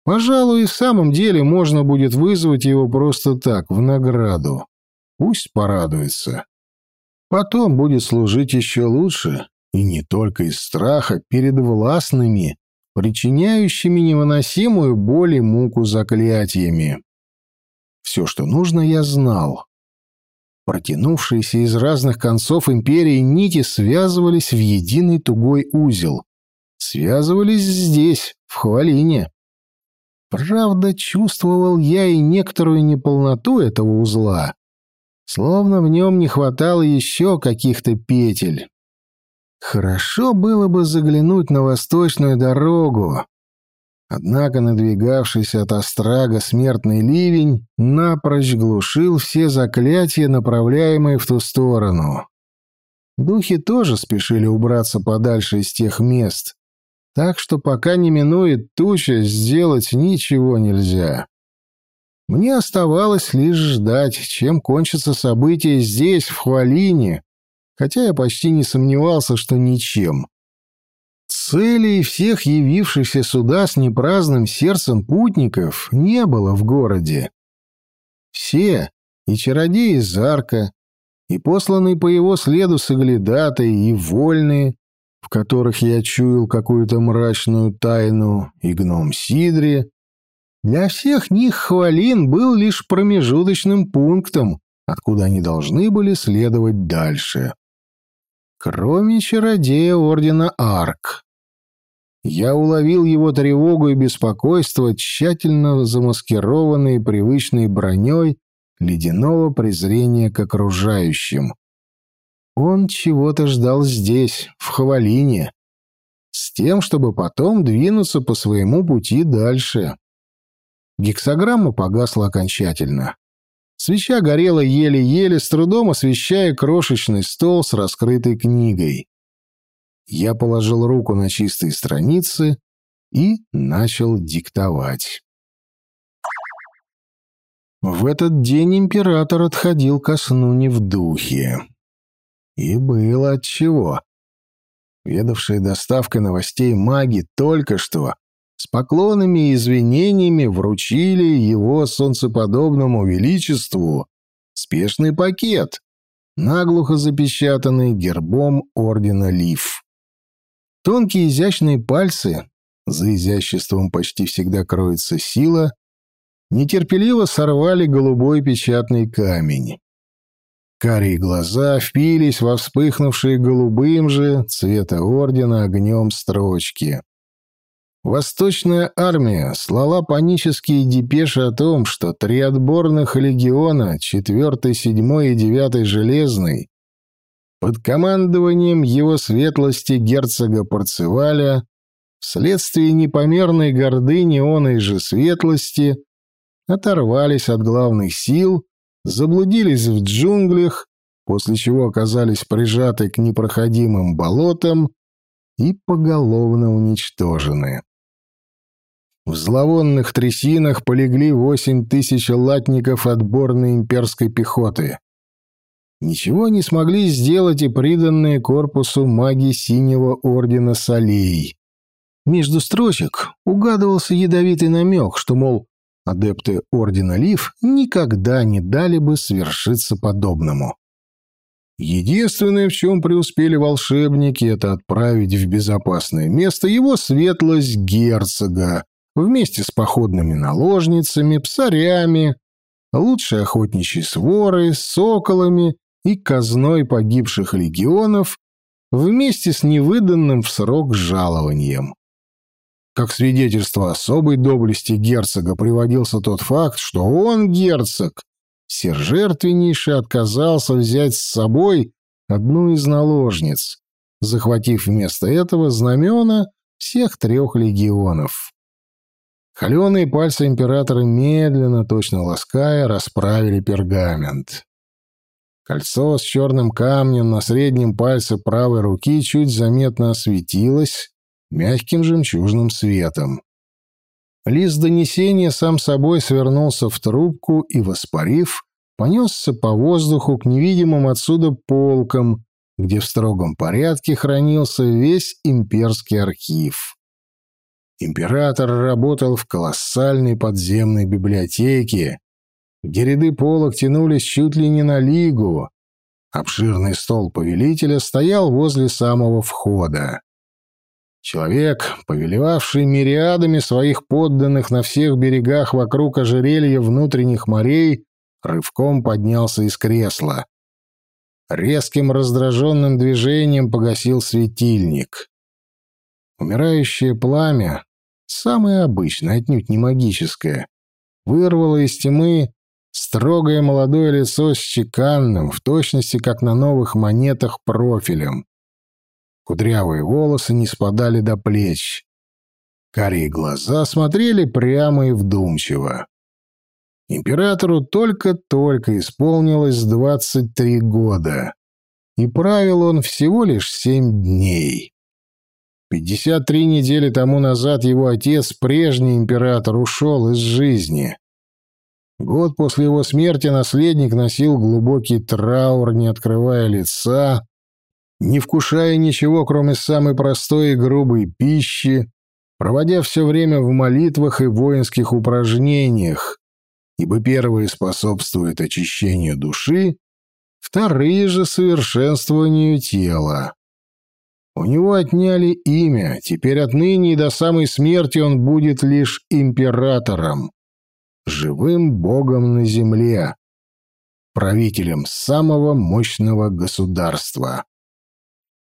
Пожалуй, в самом деле можно будет вызвать его просто так, в награду. Пусть порадуется. Потом будет служить еще лучше, и не только из страха перед властными, причиняющими невыносимую боль и муку заклятиями. Все, что нужно, я знал. Протянувшиеся из разных концов империи нити связывались в единый тугой узел. Связывались здесь, в Хвалине. Правда, чувствовал я и некоторую неполноту этого узла, словно в нем не хватало еще каких-то петель. Хорошо было бы заглянуть на восточную дорогу, Однако надвигавшийся от Острага смертный ливень напрочь глушил все заклятия, направляемые в ту сторону. Духи тоже спешили убраться подальше из тех мест, так что пока не минует туча, сделать ничего нельзя. Мне оставалось лишь ждать, чем кончатся события здесь, в Хвалине, хотя я почти не сомневался, что ничем. Целей всех явившихся сюда с непраздным сердцем путников не было в городе. Все, и чародеи Зарка, и посланные по его следу соглядатые, и вольные, в которых я чуял какую-то мрачную тайну, и гном Сидри, для всех них Хвалин был лишь промежуточным пунктом, откуда они должны были следовать дальше кроме чародея Ордена Арк. Я уловил его тревогу и беспокойство, тщательно замаскированные привычной броней ледяного презрения к окружающим. Он чего-то ждал здесь, в Хавалине, с тем, чтобы потом двинуться по своему пути дальше. Гексограмма погасла окончательно. Свеча горела еле-еле, с трудом освещая крошечный стол с раскрытой книгой. Я положил руку на чистые страницы и начал диктовать. В этот день император отходил ко сну не в духе. И было отчего. Ведавшие доставкой новостей маги только что с поклонами и извинениями вручили его солнцеподобному величеству спешный пакет, наглухо запечатанный гербом ордена Лив. Тонкие изящные пальцы, за изяществом почти всегда кроется сила, нетерпеливо сорвали голубой печатный камень. Карие глаза впились во вспыхнувшие голубым же цвета ордена огнем строчки. Восточная армия слала панические депеши о том, что три отборных легиона, 4, 7 и 9 Железный, под командованием его светлости герцога Парцеваля, вследствие непомерной гордыни оной же светлости, оторвались от главных сил, заблудились в джунглях, после чего оказались прижаты к непроходимым болотам и поголовно уничтожены. В зловонных трясинах полегли восемь тысяч латников отборной имперской пехоты. Ничего не смогли сделать и приданные корпусу маги Синего Ордена Солей. Между строчек угадывался ядовитый намек, что, мол, адепты Ордена Лив никогда не дали бы свершиться подобному. Единственное, в чем преуспели волшебники, это отправить в безопасное место его светлость герцога вместе с походными наложницами, псарями, лучшей охотничьей сворой, соколами и казной погибших легионов вместе с невыданным в срок жалованием. Как свидетельство особой доблести герцога приводился тот факт, что он, герцог, всержертвеннейше отказался взять с собой одну из наложниц, захватив вместо этого знамена всех трех легионов. Холеные пальцы императора медленно, точно лаская, расправили пергамент. Кольцо с черным камнем на среднем пальце правой руки чуть заметно осветилось мягким жемчужным светом. Лист донесения сам собой свернулся в трубку и, воспарив, понесся по воздуху к невидимым отсюда полкам, где в строгом порядке хранился весь имперский архив. Император работал в колоссальной подземной библиотеке, где ряды полок тянулись чуть ли не на лигу. Обширный стол повелителя стоял возле самого входа. Человек, повелевавший мириадами своих подданных на всех берегах вокруг ожерелья внутренних морей, рывком поднялся из кресла. Резким раздраженным движением погасил светильник. Умирающее пламя, самое обычное, отнюдь не магическое, вырвало из тьмы строгое молодое лицо с чеканным, в точности как на новых монетах, профилем. Кудрявые волосы не спадали до плеч. Карие глаза смотрели прямо и вдумчиво. Императору только-только исполнилось 23 года, и правил он всего лишь семь дней. 53 недели тому назад его отец, прежний император, ушел из жизни. Год после его смерти наследник носил глубокий траур, не открывая лица, не вкушая ничего, кроме самой простой и грубой пищи, проводя все время в молитвах и воинских упражнениях, ибо первые способствуют очищению души, вторые же — совершенствованию тела. У него отняли имя, теперь отныне и до самой смерти он будет лишь императором, живым богом на земле, правителем самого мощного государства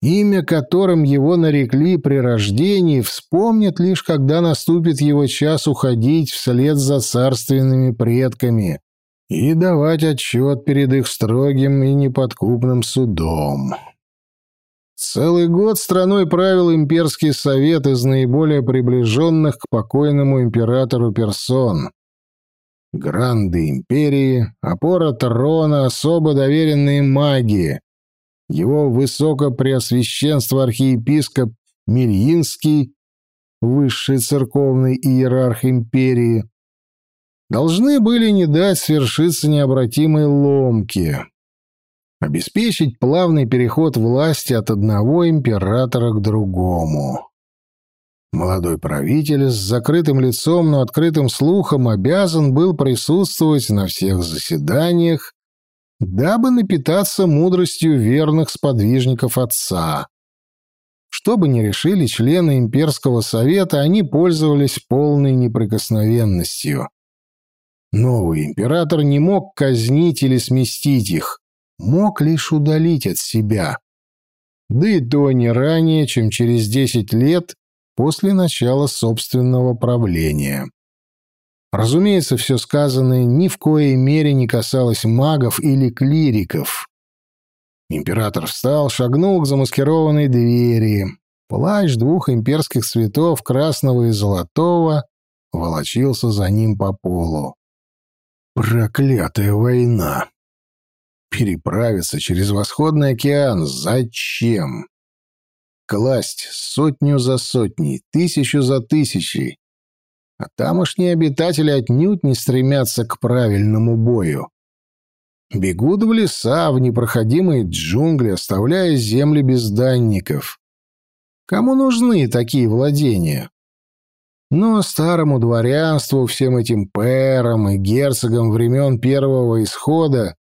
имя которым его нарекли при рождении, вспомнит лишь, когда наступит его час уходить вслед за царственными предками и давать отчет перед их строгим и неподкупным судом. Целый год страной правил имперский совет из наиболее приближенных к покойному императору персон. Гранды империи, опора трона, особо доверенные магии, его высокопреосвященство архиепископ Мирьинский, высший церковный иерарх империи, должны были не дать свершиться необратимой ломки, обеспечить плавный переход власти от одного императора к другому. Молодой правитель с закрытым лицом, но открытым слухом обязан был присутствовать на всех заседаниях дабы напитаться мудростью верных сподвижников отца. Что бы ни решили члены имперского совета, они пользовались полной неприкосновенностью. Новый император не мог казнить или сместить их, мог лишь удалить от себя. Да и то не ранее, чем через десять лет после начала собственного правления. Разумеется, все сказанное ни в коей мере не касалось магов или клириков. Император встал, шагнул к замаскированной двери. Плащ двух имперских цветов, красного и золотого, волочился за ним по полу. Проклятая война! Переправиться через Восходный океан зачем? Класть сотню за сотней, тысячу за тысячей. А тамошние обитатели отнюдь не стремятся к правильному бою. Бегут в леса, в непроходимые джунгли, оставляя земли безданников. Кому нужны такие владения? Но старому дворянству, всем этим пэрам и герцогам времен первого исхода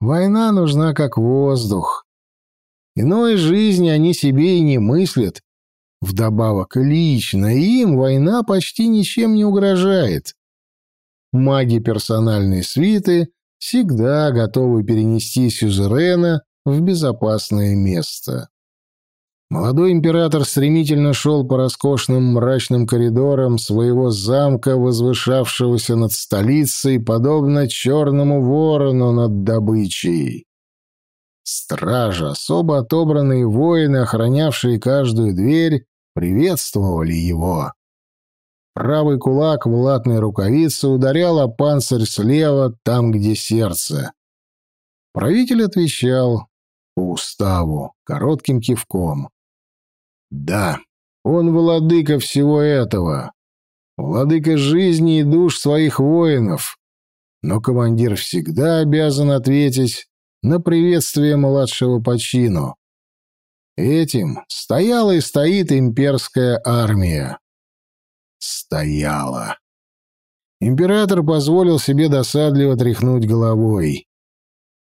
война нужна как воздух. Иной жизни они себе и не мыслят. Вдобавок, лично им война почти ничем не угрожает. Маги персональной свиты всегда готовы перенести сюзерена в безопасное место. Молодой император стремительно шел по роскошным мрачным коридорам своего замка, возвышавшегося над столицей, подобно черному ворону над добычей. Стража, особо отобранные воины, охранявшие каждую дверь, приветствовали его. Правый кулак в латной рукавице ударял о панцирь слева, там, где сердце. Правитель отвечал по уставу, коротким кивком. Да, он владыка всего этого. Владыка жизни и душ своих воинов. Но командир всегда обязан ответить на приветствие младшего по чину. Этим стояла и стоит имперская армия. Стояла. Император позволил себе досадливо тряхнуть головой.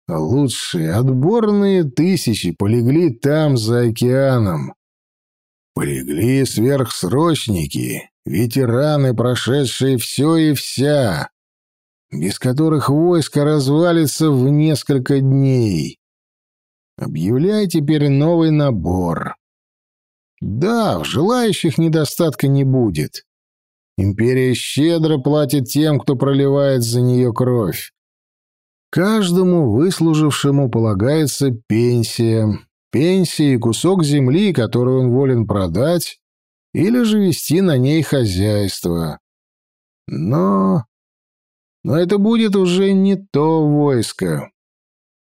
Лучшие отборные тысячи полегли там, за океаном. Полегли сверхсрочники, ветераны, прошедшие все и вся, без которых войско развалится в несколько дней. Объявляй теперь новый набор. Да, в желающих недостатка не будет. Империя щедро платит тем, кто проливает за нее кровь. Каждому выслужившему полагается пенсия, пенсии кусок земли, который он волен продать, или же вести на ней хозяйство. Но... Но это будет уже не то войско.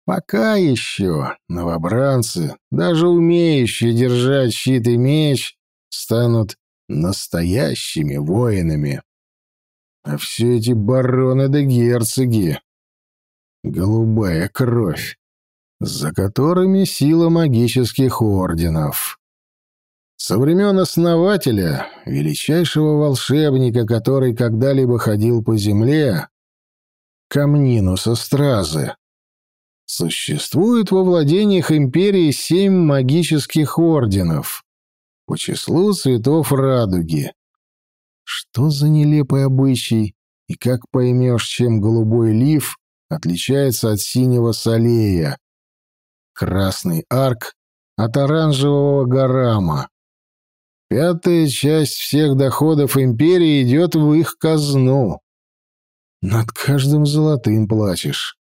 Пока еще новобранцы, даже умеющие держать щит и меч, станут настоящими воинами. А все эти бароны да герцоги — голубая кровь за которыми сила магических орденов. Со времен основателя, величайшего волшебника, который когда-либо ходил по земле, Камнинуса Стразы, существует во владениях империи семь магических орденов по числу цветов радуги. Что за нелепый обычай, и как поймешь, чем голубой лиф отличается от синего солея, красный арк от оранжевого гарама. Пятая часть всех доходов империи идет в их казну. Над каждым золотым плачешь.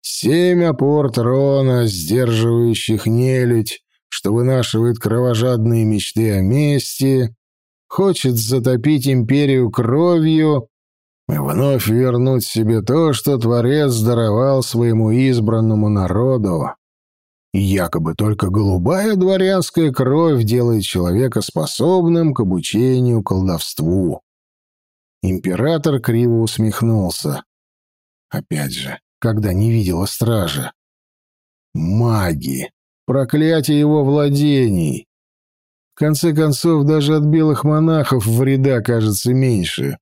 Семь опор трона, сдерживающих нелюдь, что вынашивает кровожадные мечты о мести, хочет затопить империю кровью и вновь вернуть себе то, что Творец даровал своему избранному народу. Якобы только голубая дворянская кровь делает человека способным к обучению колдовству. Император криво усмехнулся. Опять же, когда не видела стража. Маги. Проклятие его владений. В конце концов, даже от белых монахов вреда кажется меньше.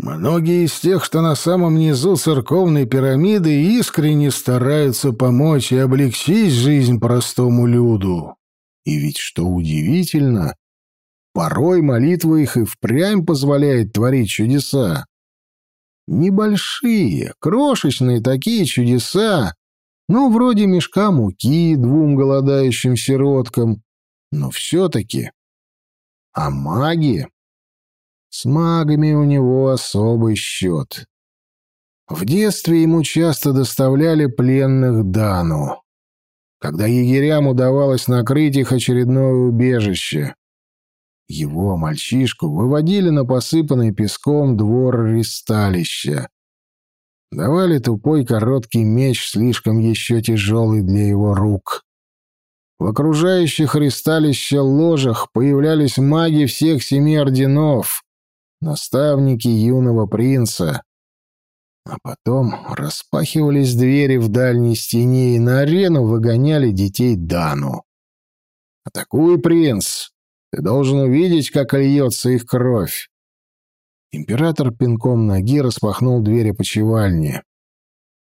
Многие из тех, что на самом низу церковной пирамиды, искренне стараются помочь и облегчить жизнь простому люду. И ведь, что удивительно, порой молитва их и впрямь позволяет творить чудеса. Небольшие, крошечные такие чудеса, ну, вроде мешка муки двум голодающим сироткам, но все-таки. А маги с магами у него особый счет. В детстве ему часто доставляли пленных Дану, когда егерям удавалось накрыть их очередное убежище. Его, мальчишку, выводили на посыпанный песком двор ристалища. давали тупой короткий меч, слишком еще тяжелый для его рук. В окружающих ристалища ложах появлялись маги всех семи орденов, наставники юного принца. А потом распахивались двери в дальней стене, и на арену выгоняли детей Дану. «Атакуй, принц! Ты должен увидеть, как льется их кровь!» Император пинком ноги распахнул двери почевальни.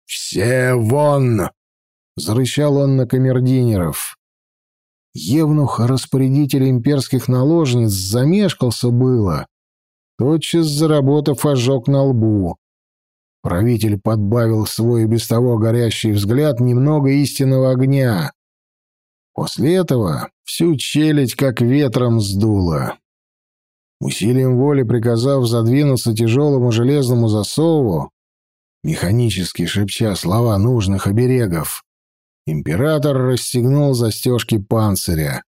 «Все вон!» — зарычал он на камердинеров. Евнух, распорядитель имперских наложниц, замешкался было, тотчас заработав ожог на лбу. Правитель подбавил свой без того горящий взгляд немного истинного огня. После этого всю челядь как ветром сдуло. Усилием воли приказав задвинуться тяжелому железному засову, механически шепча слова нужных оберегов, Император расстегнул застежки панциря.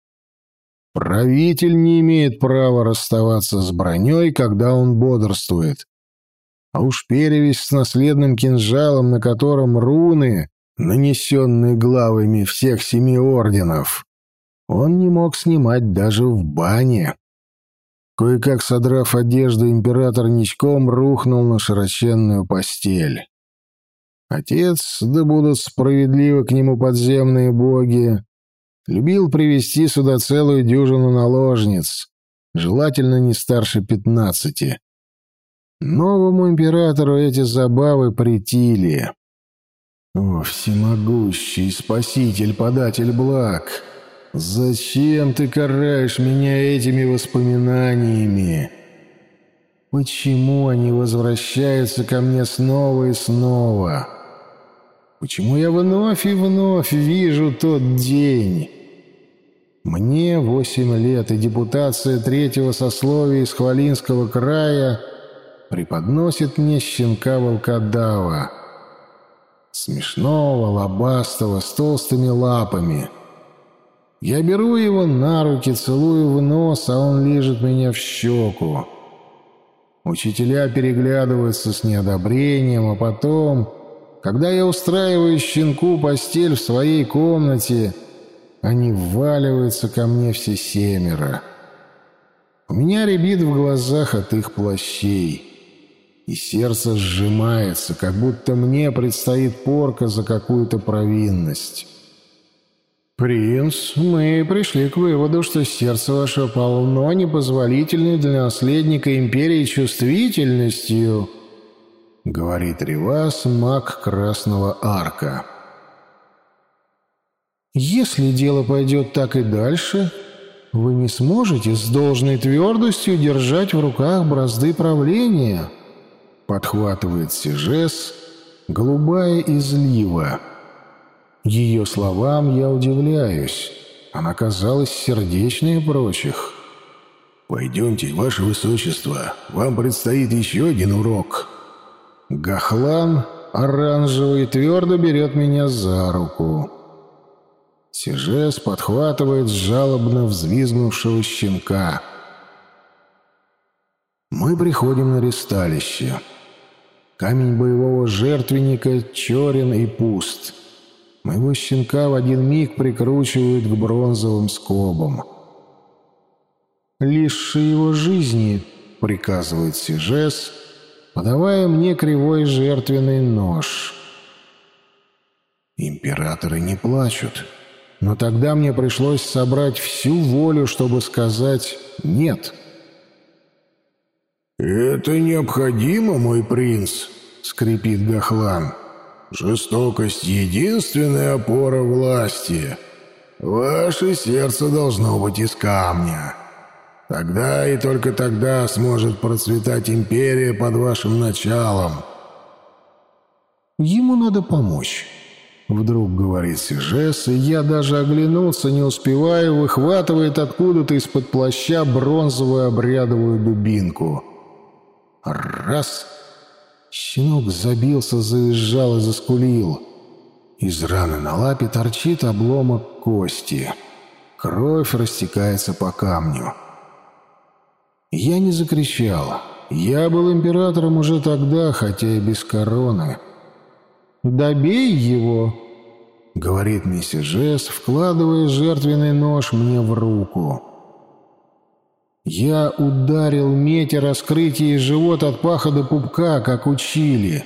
Правитель не имеет права расставаться с броней, когда он бодрствует. А уж перевесь с наследным кинжалом, на котором руны, нанесенные главами всех семи орденов, он не мог снимать даже в бане. Кое-как содрав одежду, император ничком рухнул на широченную постель. Отец, да будут справедливы к нему подземные боги, любил привести сюда целую дюжину наложниц, желательно не старше пятнадцати. Новому императору эти забавы претили. О, всемогущий спаситель, податель благ, зачем ты караешь меня этими воспоминаниями? Почему они возвращаются ко мне снова и снова?» Почему я вновь и вновь вижу тот день? Мне восемь лет, и депутация третьего сословия из Хвалинского края преподносит мне щенка волкодава. Смешного, лобастого, с толстыми лапами. Я беру его на руки, целую в нос, а он лижет меня в щеку. Учителя переглядываются с неодобрением, а потом когда я устраиваю щенку постель в своей комнате, они вваливаются ко мне все семеро. У меня рябит в глазах от их плащей, и сердце сжимается, как будто мне предстоит порка за какую-то провинность. «Принц, мы пришли к выводу, что сердце ваше полно непозволительной для наследника империи чувствительностью», — говорит Ривас, маг Красного Арка. «Если дело пойдет так и дальше, вы не сможете с должной твердостью держать в руках бразды правления», — подхватывает Сижес, голубая излива. Ее словам я удивляюсь. Она казалась сердечнее прочих. «Пойдемте, ваше высочество, вам предстоит еще один урок», Гахлан, оранжевый, твердо берет меня за руку. Сижес подхватывает жалобно взвизгнувшего щенка. Мы приходим на ресталище. Камень боевого жертвенника черен и пуст. Моего щенка в один миг прикручивают к бронзовым скобам. «Лишь его жизни», — приказывает Сижес, — подавая мне кривой жертвенный нож. Императоры не плачут, но тогда мне пришлось собрать всю волю, чтобы сказать «нет». «Это необходимо, мой принц», — скрипит Гахлан. «Жестокость — единственная опора власти. Ваше сердце должно быть из камня». Тогда и только тогда сможет процветать империя под вашим началом. Ему надо помочь. Вдруг говорит Сижес, и я даже оглянуться не успеваю, выхватывает откуда-то из-под плаща бронзовую обрядовую дубинку. Раз! Щенок забился, завизжал и заскулил. Из раны на лапе торчит обломок кости. Кровь растекается по камню. Я не закричал. Я был императором уже тогда, хотя и без короны. Добей его!» — говорит миссис Жес, вкладывая жертвенный нож мне в руку. Я ударил метя раскрытие живот от паха до пупка, как учили.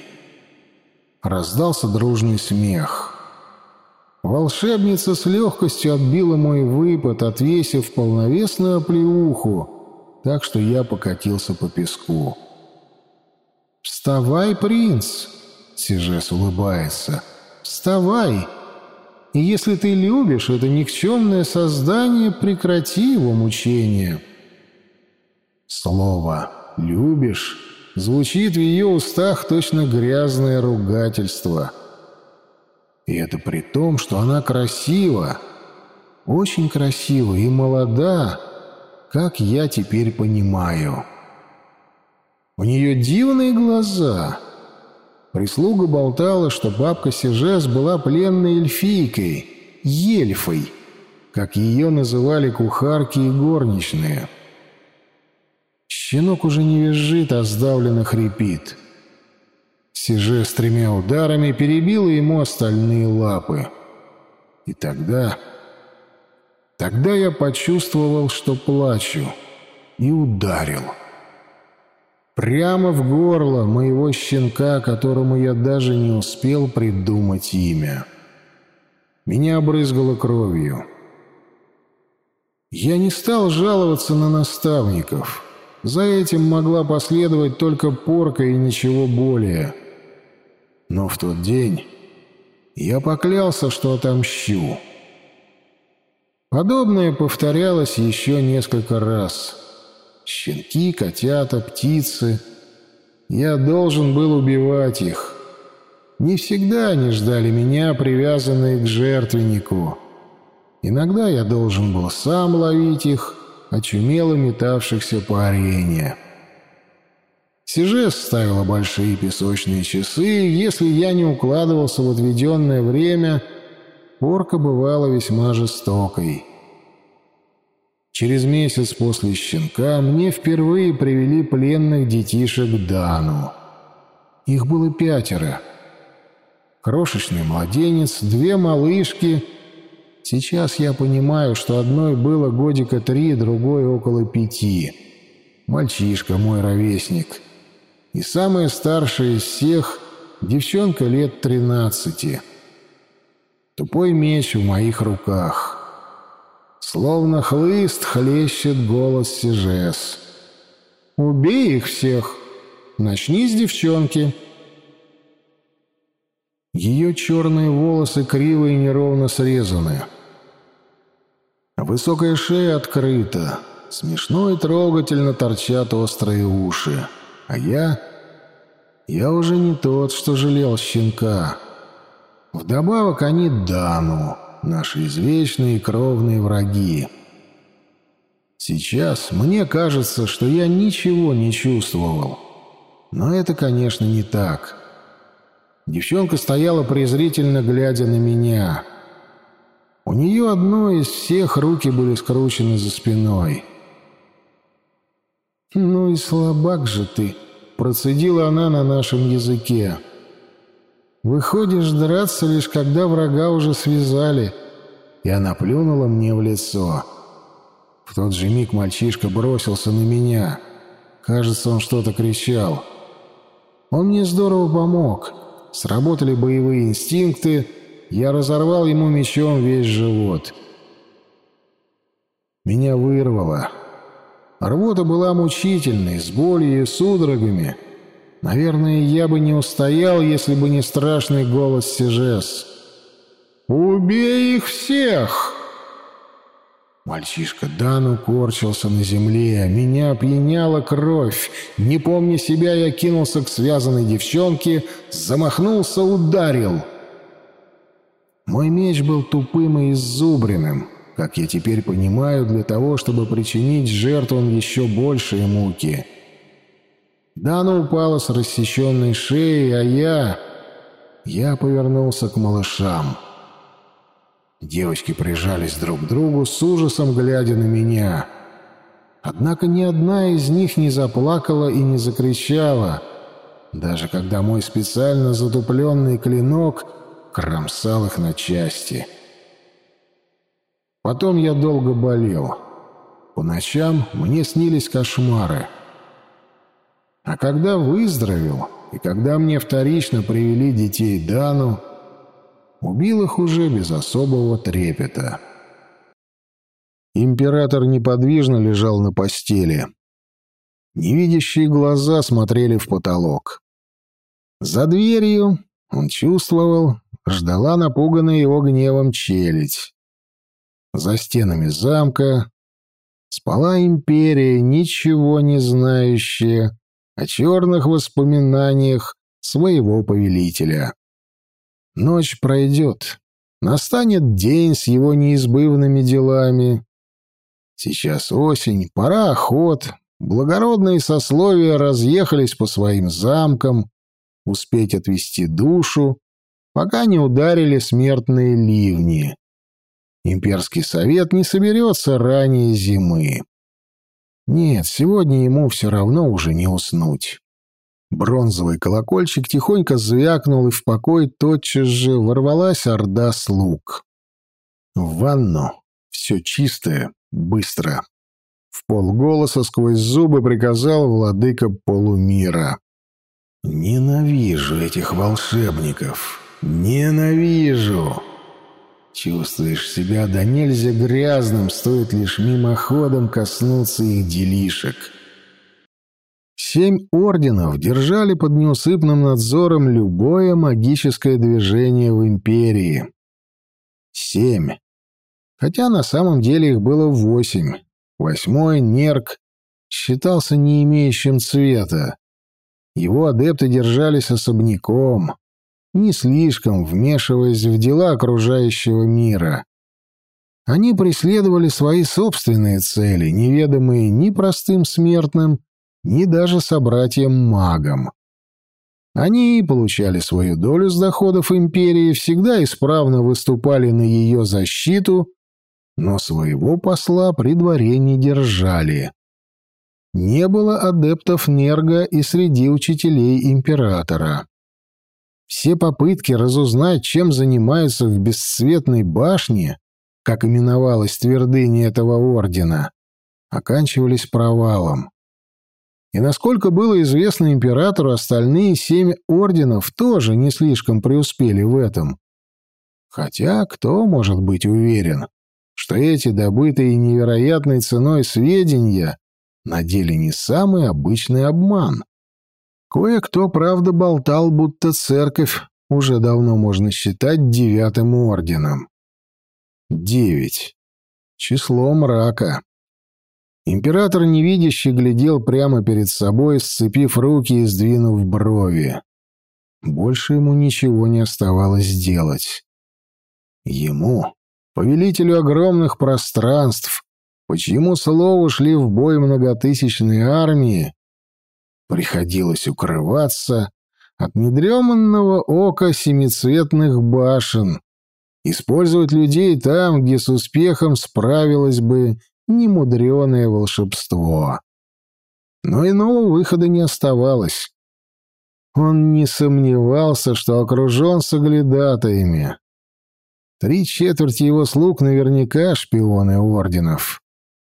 Раздался дружный смех. Волшебница с легкостью отбила мой выпад, отвесив полновесную оплеуху, так что я покатился по песку. «Вставай, принц!» — Сижес улыбается. «Вставай! И если ты любишь это никчемное создание, прекрати его мучения!» Слово «любишь» звучит в ее устах точно грязное ругательство. И это при том, что она красива, очень красива и молода, как я теперь понимаю. У нее дивные глаза. Прислуга болтала, что бабка Сижес была пленной эльфийкой, ельфой, как ее называли кухарки и горничные — Щенок уже не визжит, а сдавленно хрипит. Сиже с тремя ударами перебила ему остальные лапы. И тогда... Тогда я почувствовал, что плачу, и ударил. Прямо в горло моего щенка, которому я даже не успел придумать имя. Меня обрызгало кровью. Я не стал жаловаться на наставников — за этим могла последовать только порка и ничего более. Но в тот день я поклялся, что отомщу. Подобное повторялось еще несколько раз. Щенки, котята, птицы. Я должен был убивать их. Не всегда они ждали меня, привязанные к жертвеннику. Иногда я должен был сам ловить их, очумело метавшихся по арене. Сижес ставила большие песочные часы, и если я не укладывался в отведенное время, порка бывала весьма жестокой. Через месяц после щенка мне впервые привели пленных детишек Дану. Их было пятеро. Крошечный младенец, две малышки — Сейчас я понимаю, что одной было годика три, другой около пяти. Мальчишка мой ровесник. И самая старшая из всех — девчонка лет тринадцати. Тупой меч в моих руках. Словно хлыст хлещет голос Сижес. «Убей их всех! Начни с девчонки!» Ее черные волосы криво и неровно срезаны. Высокая шея открыта. Смешно и трогательно торчат острые уши. А я... Я уже не тот, что жалел щенка. Вдобавок они Дану, наши извечные кровные враги. Сейчас мне кажется, что я ничего не чувствовал. Но это, конечно, не так. Девчонка стояла презрительно, глядя на меня. У нее одной из всех руки были скручены за спиной. «Ну и слабак же ты!» — процедила она на нашем языке. «Выходишь драться лишь когда врага уже связали». И она плюнула мне в лицо. В тот же миг мальчишка бросился на меня. Кажется, он что-то кричал. Он мне здорово помог. Сработали боевые инстинкты, я разорвал ему мечом весь живот. Меня вырвало. Рвота была мучительной, с болью и судорогами. Наверное, я бы не устоял, если бы не страшный голос Сижес. «Убей их всех!» Мальчишка Дану корчился на земле, меня опьяняла кровь. Не помня себя, я кинулся к связанной девчонке, замахнулся, ударил. Мой меч был тупым и иззубренным, как я теперь понимаю, для того, чтобы причинить жертвам еще большие муки. Дана упала с рассеченной шеей, а я... Я повернулся к малышам. Девочки прижались друг к другу, с ужасом глядя на меня. Однако ни одна из них не заплакала и не закричала. даже когда мой специально затупленный клинок кромсал их на части. Потом я долго болел. По ночам мне снились кошмары. А когда выздоровел, и когда мне вторично привели детей Дану, убил их уже без особого трепета. Император неподвижно лежал на постели. Невидящие глаза смотрели в потолок. За дверью, он чувствовал, ждала напуганная его гневом челядь. За стенами замка спала империя, ничего не знающая о черных воспоминаниях своего повелителя. Ночь пройдет, настанет день с его неизбывными делами. Сейчас осень, пора охот, благородные сословия разъехались по своим замкам, успеть отвести душу, пока не ударили смертные ливни. Имперский совет не соберется ранее зимы. Нет, сегодня ему все равно уже не уснуть. Бронзовый колокольчик тихонько звякнул, и в покой тотчас же ворвалась орда слуг. В ванну. Все чистое, быстро. В полголоса сквозь зубы приказал владыка полумира. «Ненавижу этих волшебников. Ненавижу!» Чувствуешь себя да нельзя грязным, стоит лишь мимоходом коснуться их делишек. Семь орденов держали под неусыпным надзором любое магическое движение в империи. Семь. Хотя на самом деле их было восемь. Восьмой, Нерк, считался не имеющим цвета. Его адепты держались особняком, не слишком вмешиваясь в дела окружающего мира. Они преследовали свои собственные цели, неведомые ни простым смертным, ни даже собратьям-магам. Они получали свою долю с доходов империи, всегда исправно выступали на ее защиту, но своего посла при дворе не держали. Не было адептов Нерга и среди учителей императора. Все попытки разузнать, чем занимаются в бесцветной башне, как именовалась твердыня этого ордена, оканчивались провалом. И насколько было известно императору, остальные семь орденов тоже не слишком преуспели в этом. Хотя кто может быть уверен, что эти добытые невероятной ценой сведения на деле не самый обычный обман? Кое-кто, правда, болтал, будто церковь уже давно можно считать девятым орденом. Девять. Число мрака. Император невидящий глядел прямо перед собой, сцепив руки и сдвинув брови. Больше ему ничего не оставалось делать. Ему, повелителю огромных пространств, по чьему слову шли в бой многотысячные армии, Приходилось укрываться от недреманного ока семицветных башен, использовать людей там, где с успехом справилось бы немудреное волшебство. Но иного выхода не оставалось. Он не сомневался, что окружен соглядатаями. Три четверти его слуг наверняка шпионы орденов.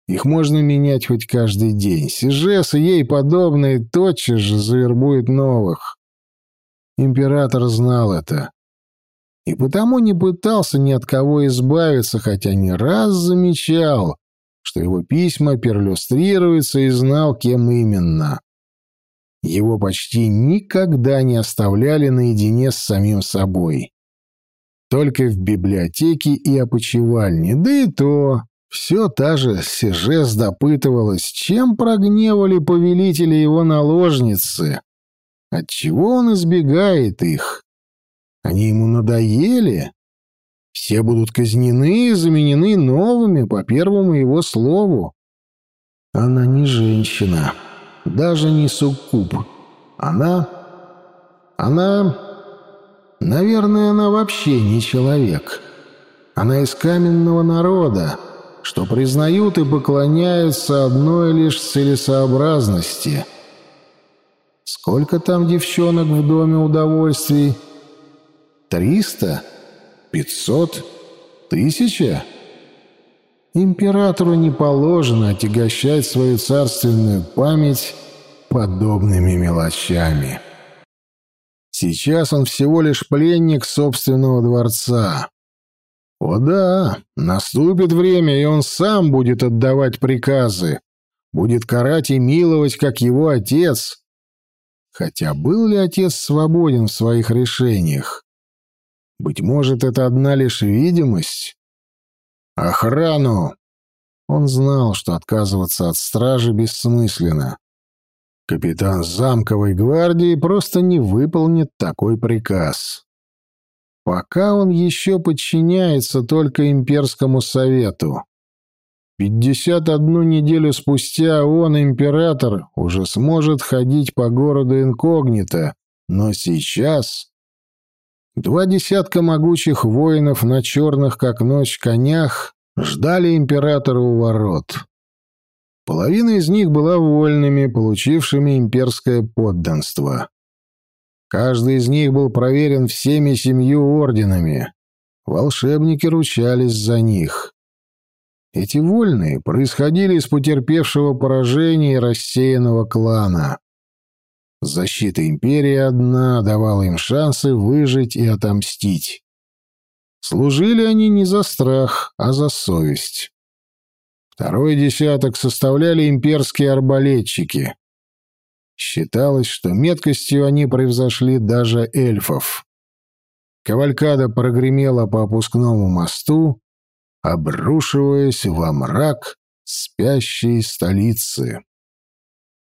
Их можно менять хоть каждый день. Сижес и ей подобные тотчас же завербуют новых. Император знал это. И потому не пытался ни от кого избавиться, хотя не раз замечал, что его письма перлюстрируются и знал, кем именно. Его почти никогда не оставляли наедине с самим собой. Только в библиотеке и опочивальне, да и то все та же Сижес допытывалась, чем прогневали повелители его наложницы. Отчего он избегает их? Они ему надоели? Все будут казнены и заменены новыми по первому его слову. Она не женщина, даже не суккуб. Она... Она... Наверное, она вообще не человек. Она из каменного народа что признают и поклоняются одной лишь целесообразности. Сколько там девчонок в доме удовольствий? Триста? Пятьсот? Тысяча? Императору не положено отягощать свою царственную память подобными мелочами. Сейчас он всего лишь пленник собственного дворца. О да, наступит время, и он сам будет отдавать приказы, будет карать и миловать, как его отец. Хотя был ли отец свободен в своих решениях? Быть может, это одна лишь видимость? Охрану! Он знал, что отказываться от стражи бессмысленно. Капитан замковой гвардии просто не выполнит такой приказ. Пока он еще подчиняется только имперскому совету. Пятьдесят одну неделю спустя он, император, уже сможет ходить по городу инкогнито, но сейчас... Два десятка могучих воинов на черных, как ночь, конях ждали императора у ворот. Половина из них была вольными, получившими имперское подданство. Каждый из них был проверен всеми семью орденами. Волшебники ручались за них. Эти вольные происходили из потерпевшего поражения и рассеянного клана. Защита империи одна давала им шансы выжить и отомстить. Служили они не за страх, а за совесть. Второй десяток составляли имперские арбалетчики. Считалось, что меткостью они превзошли даже эльфов. Кавалькада прогремела по опускному мосту, обрушиваясь во мрак спящей столицы.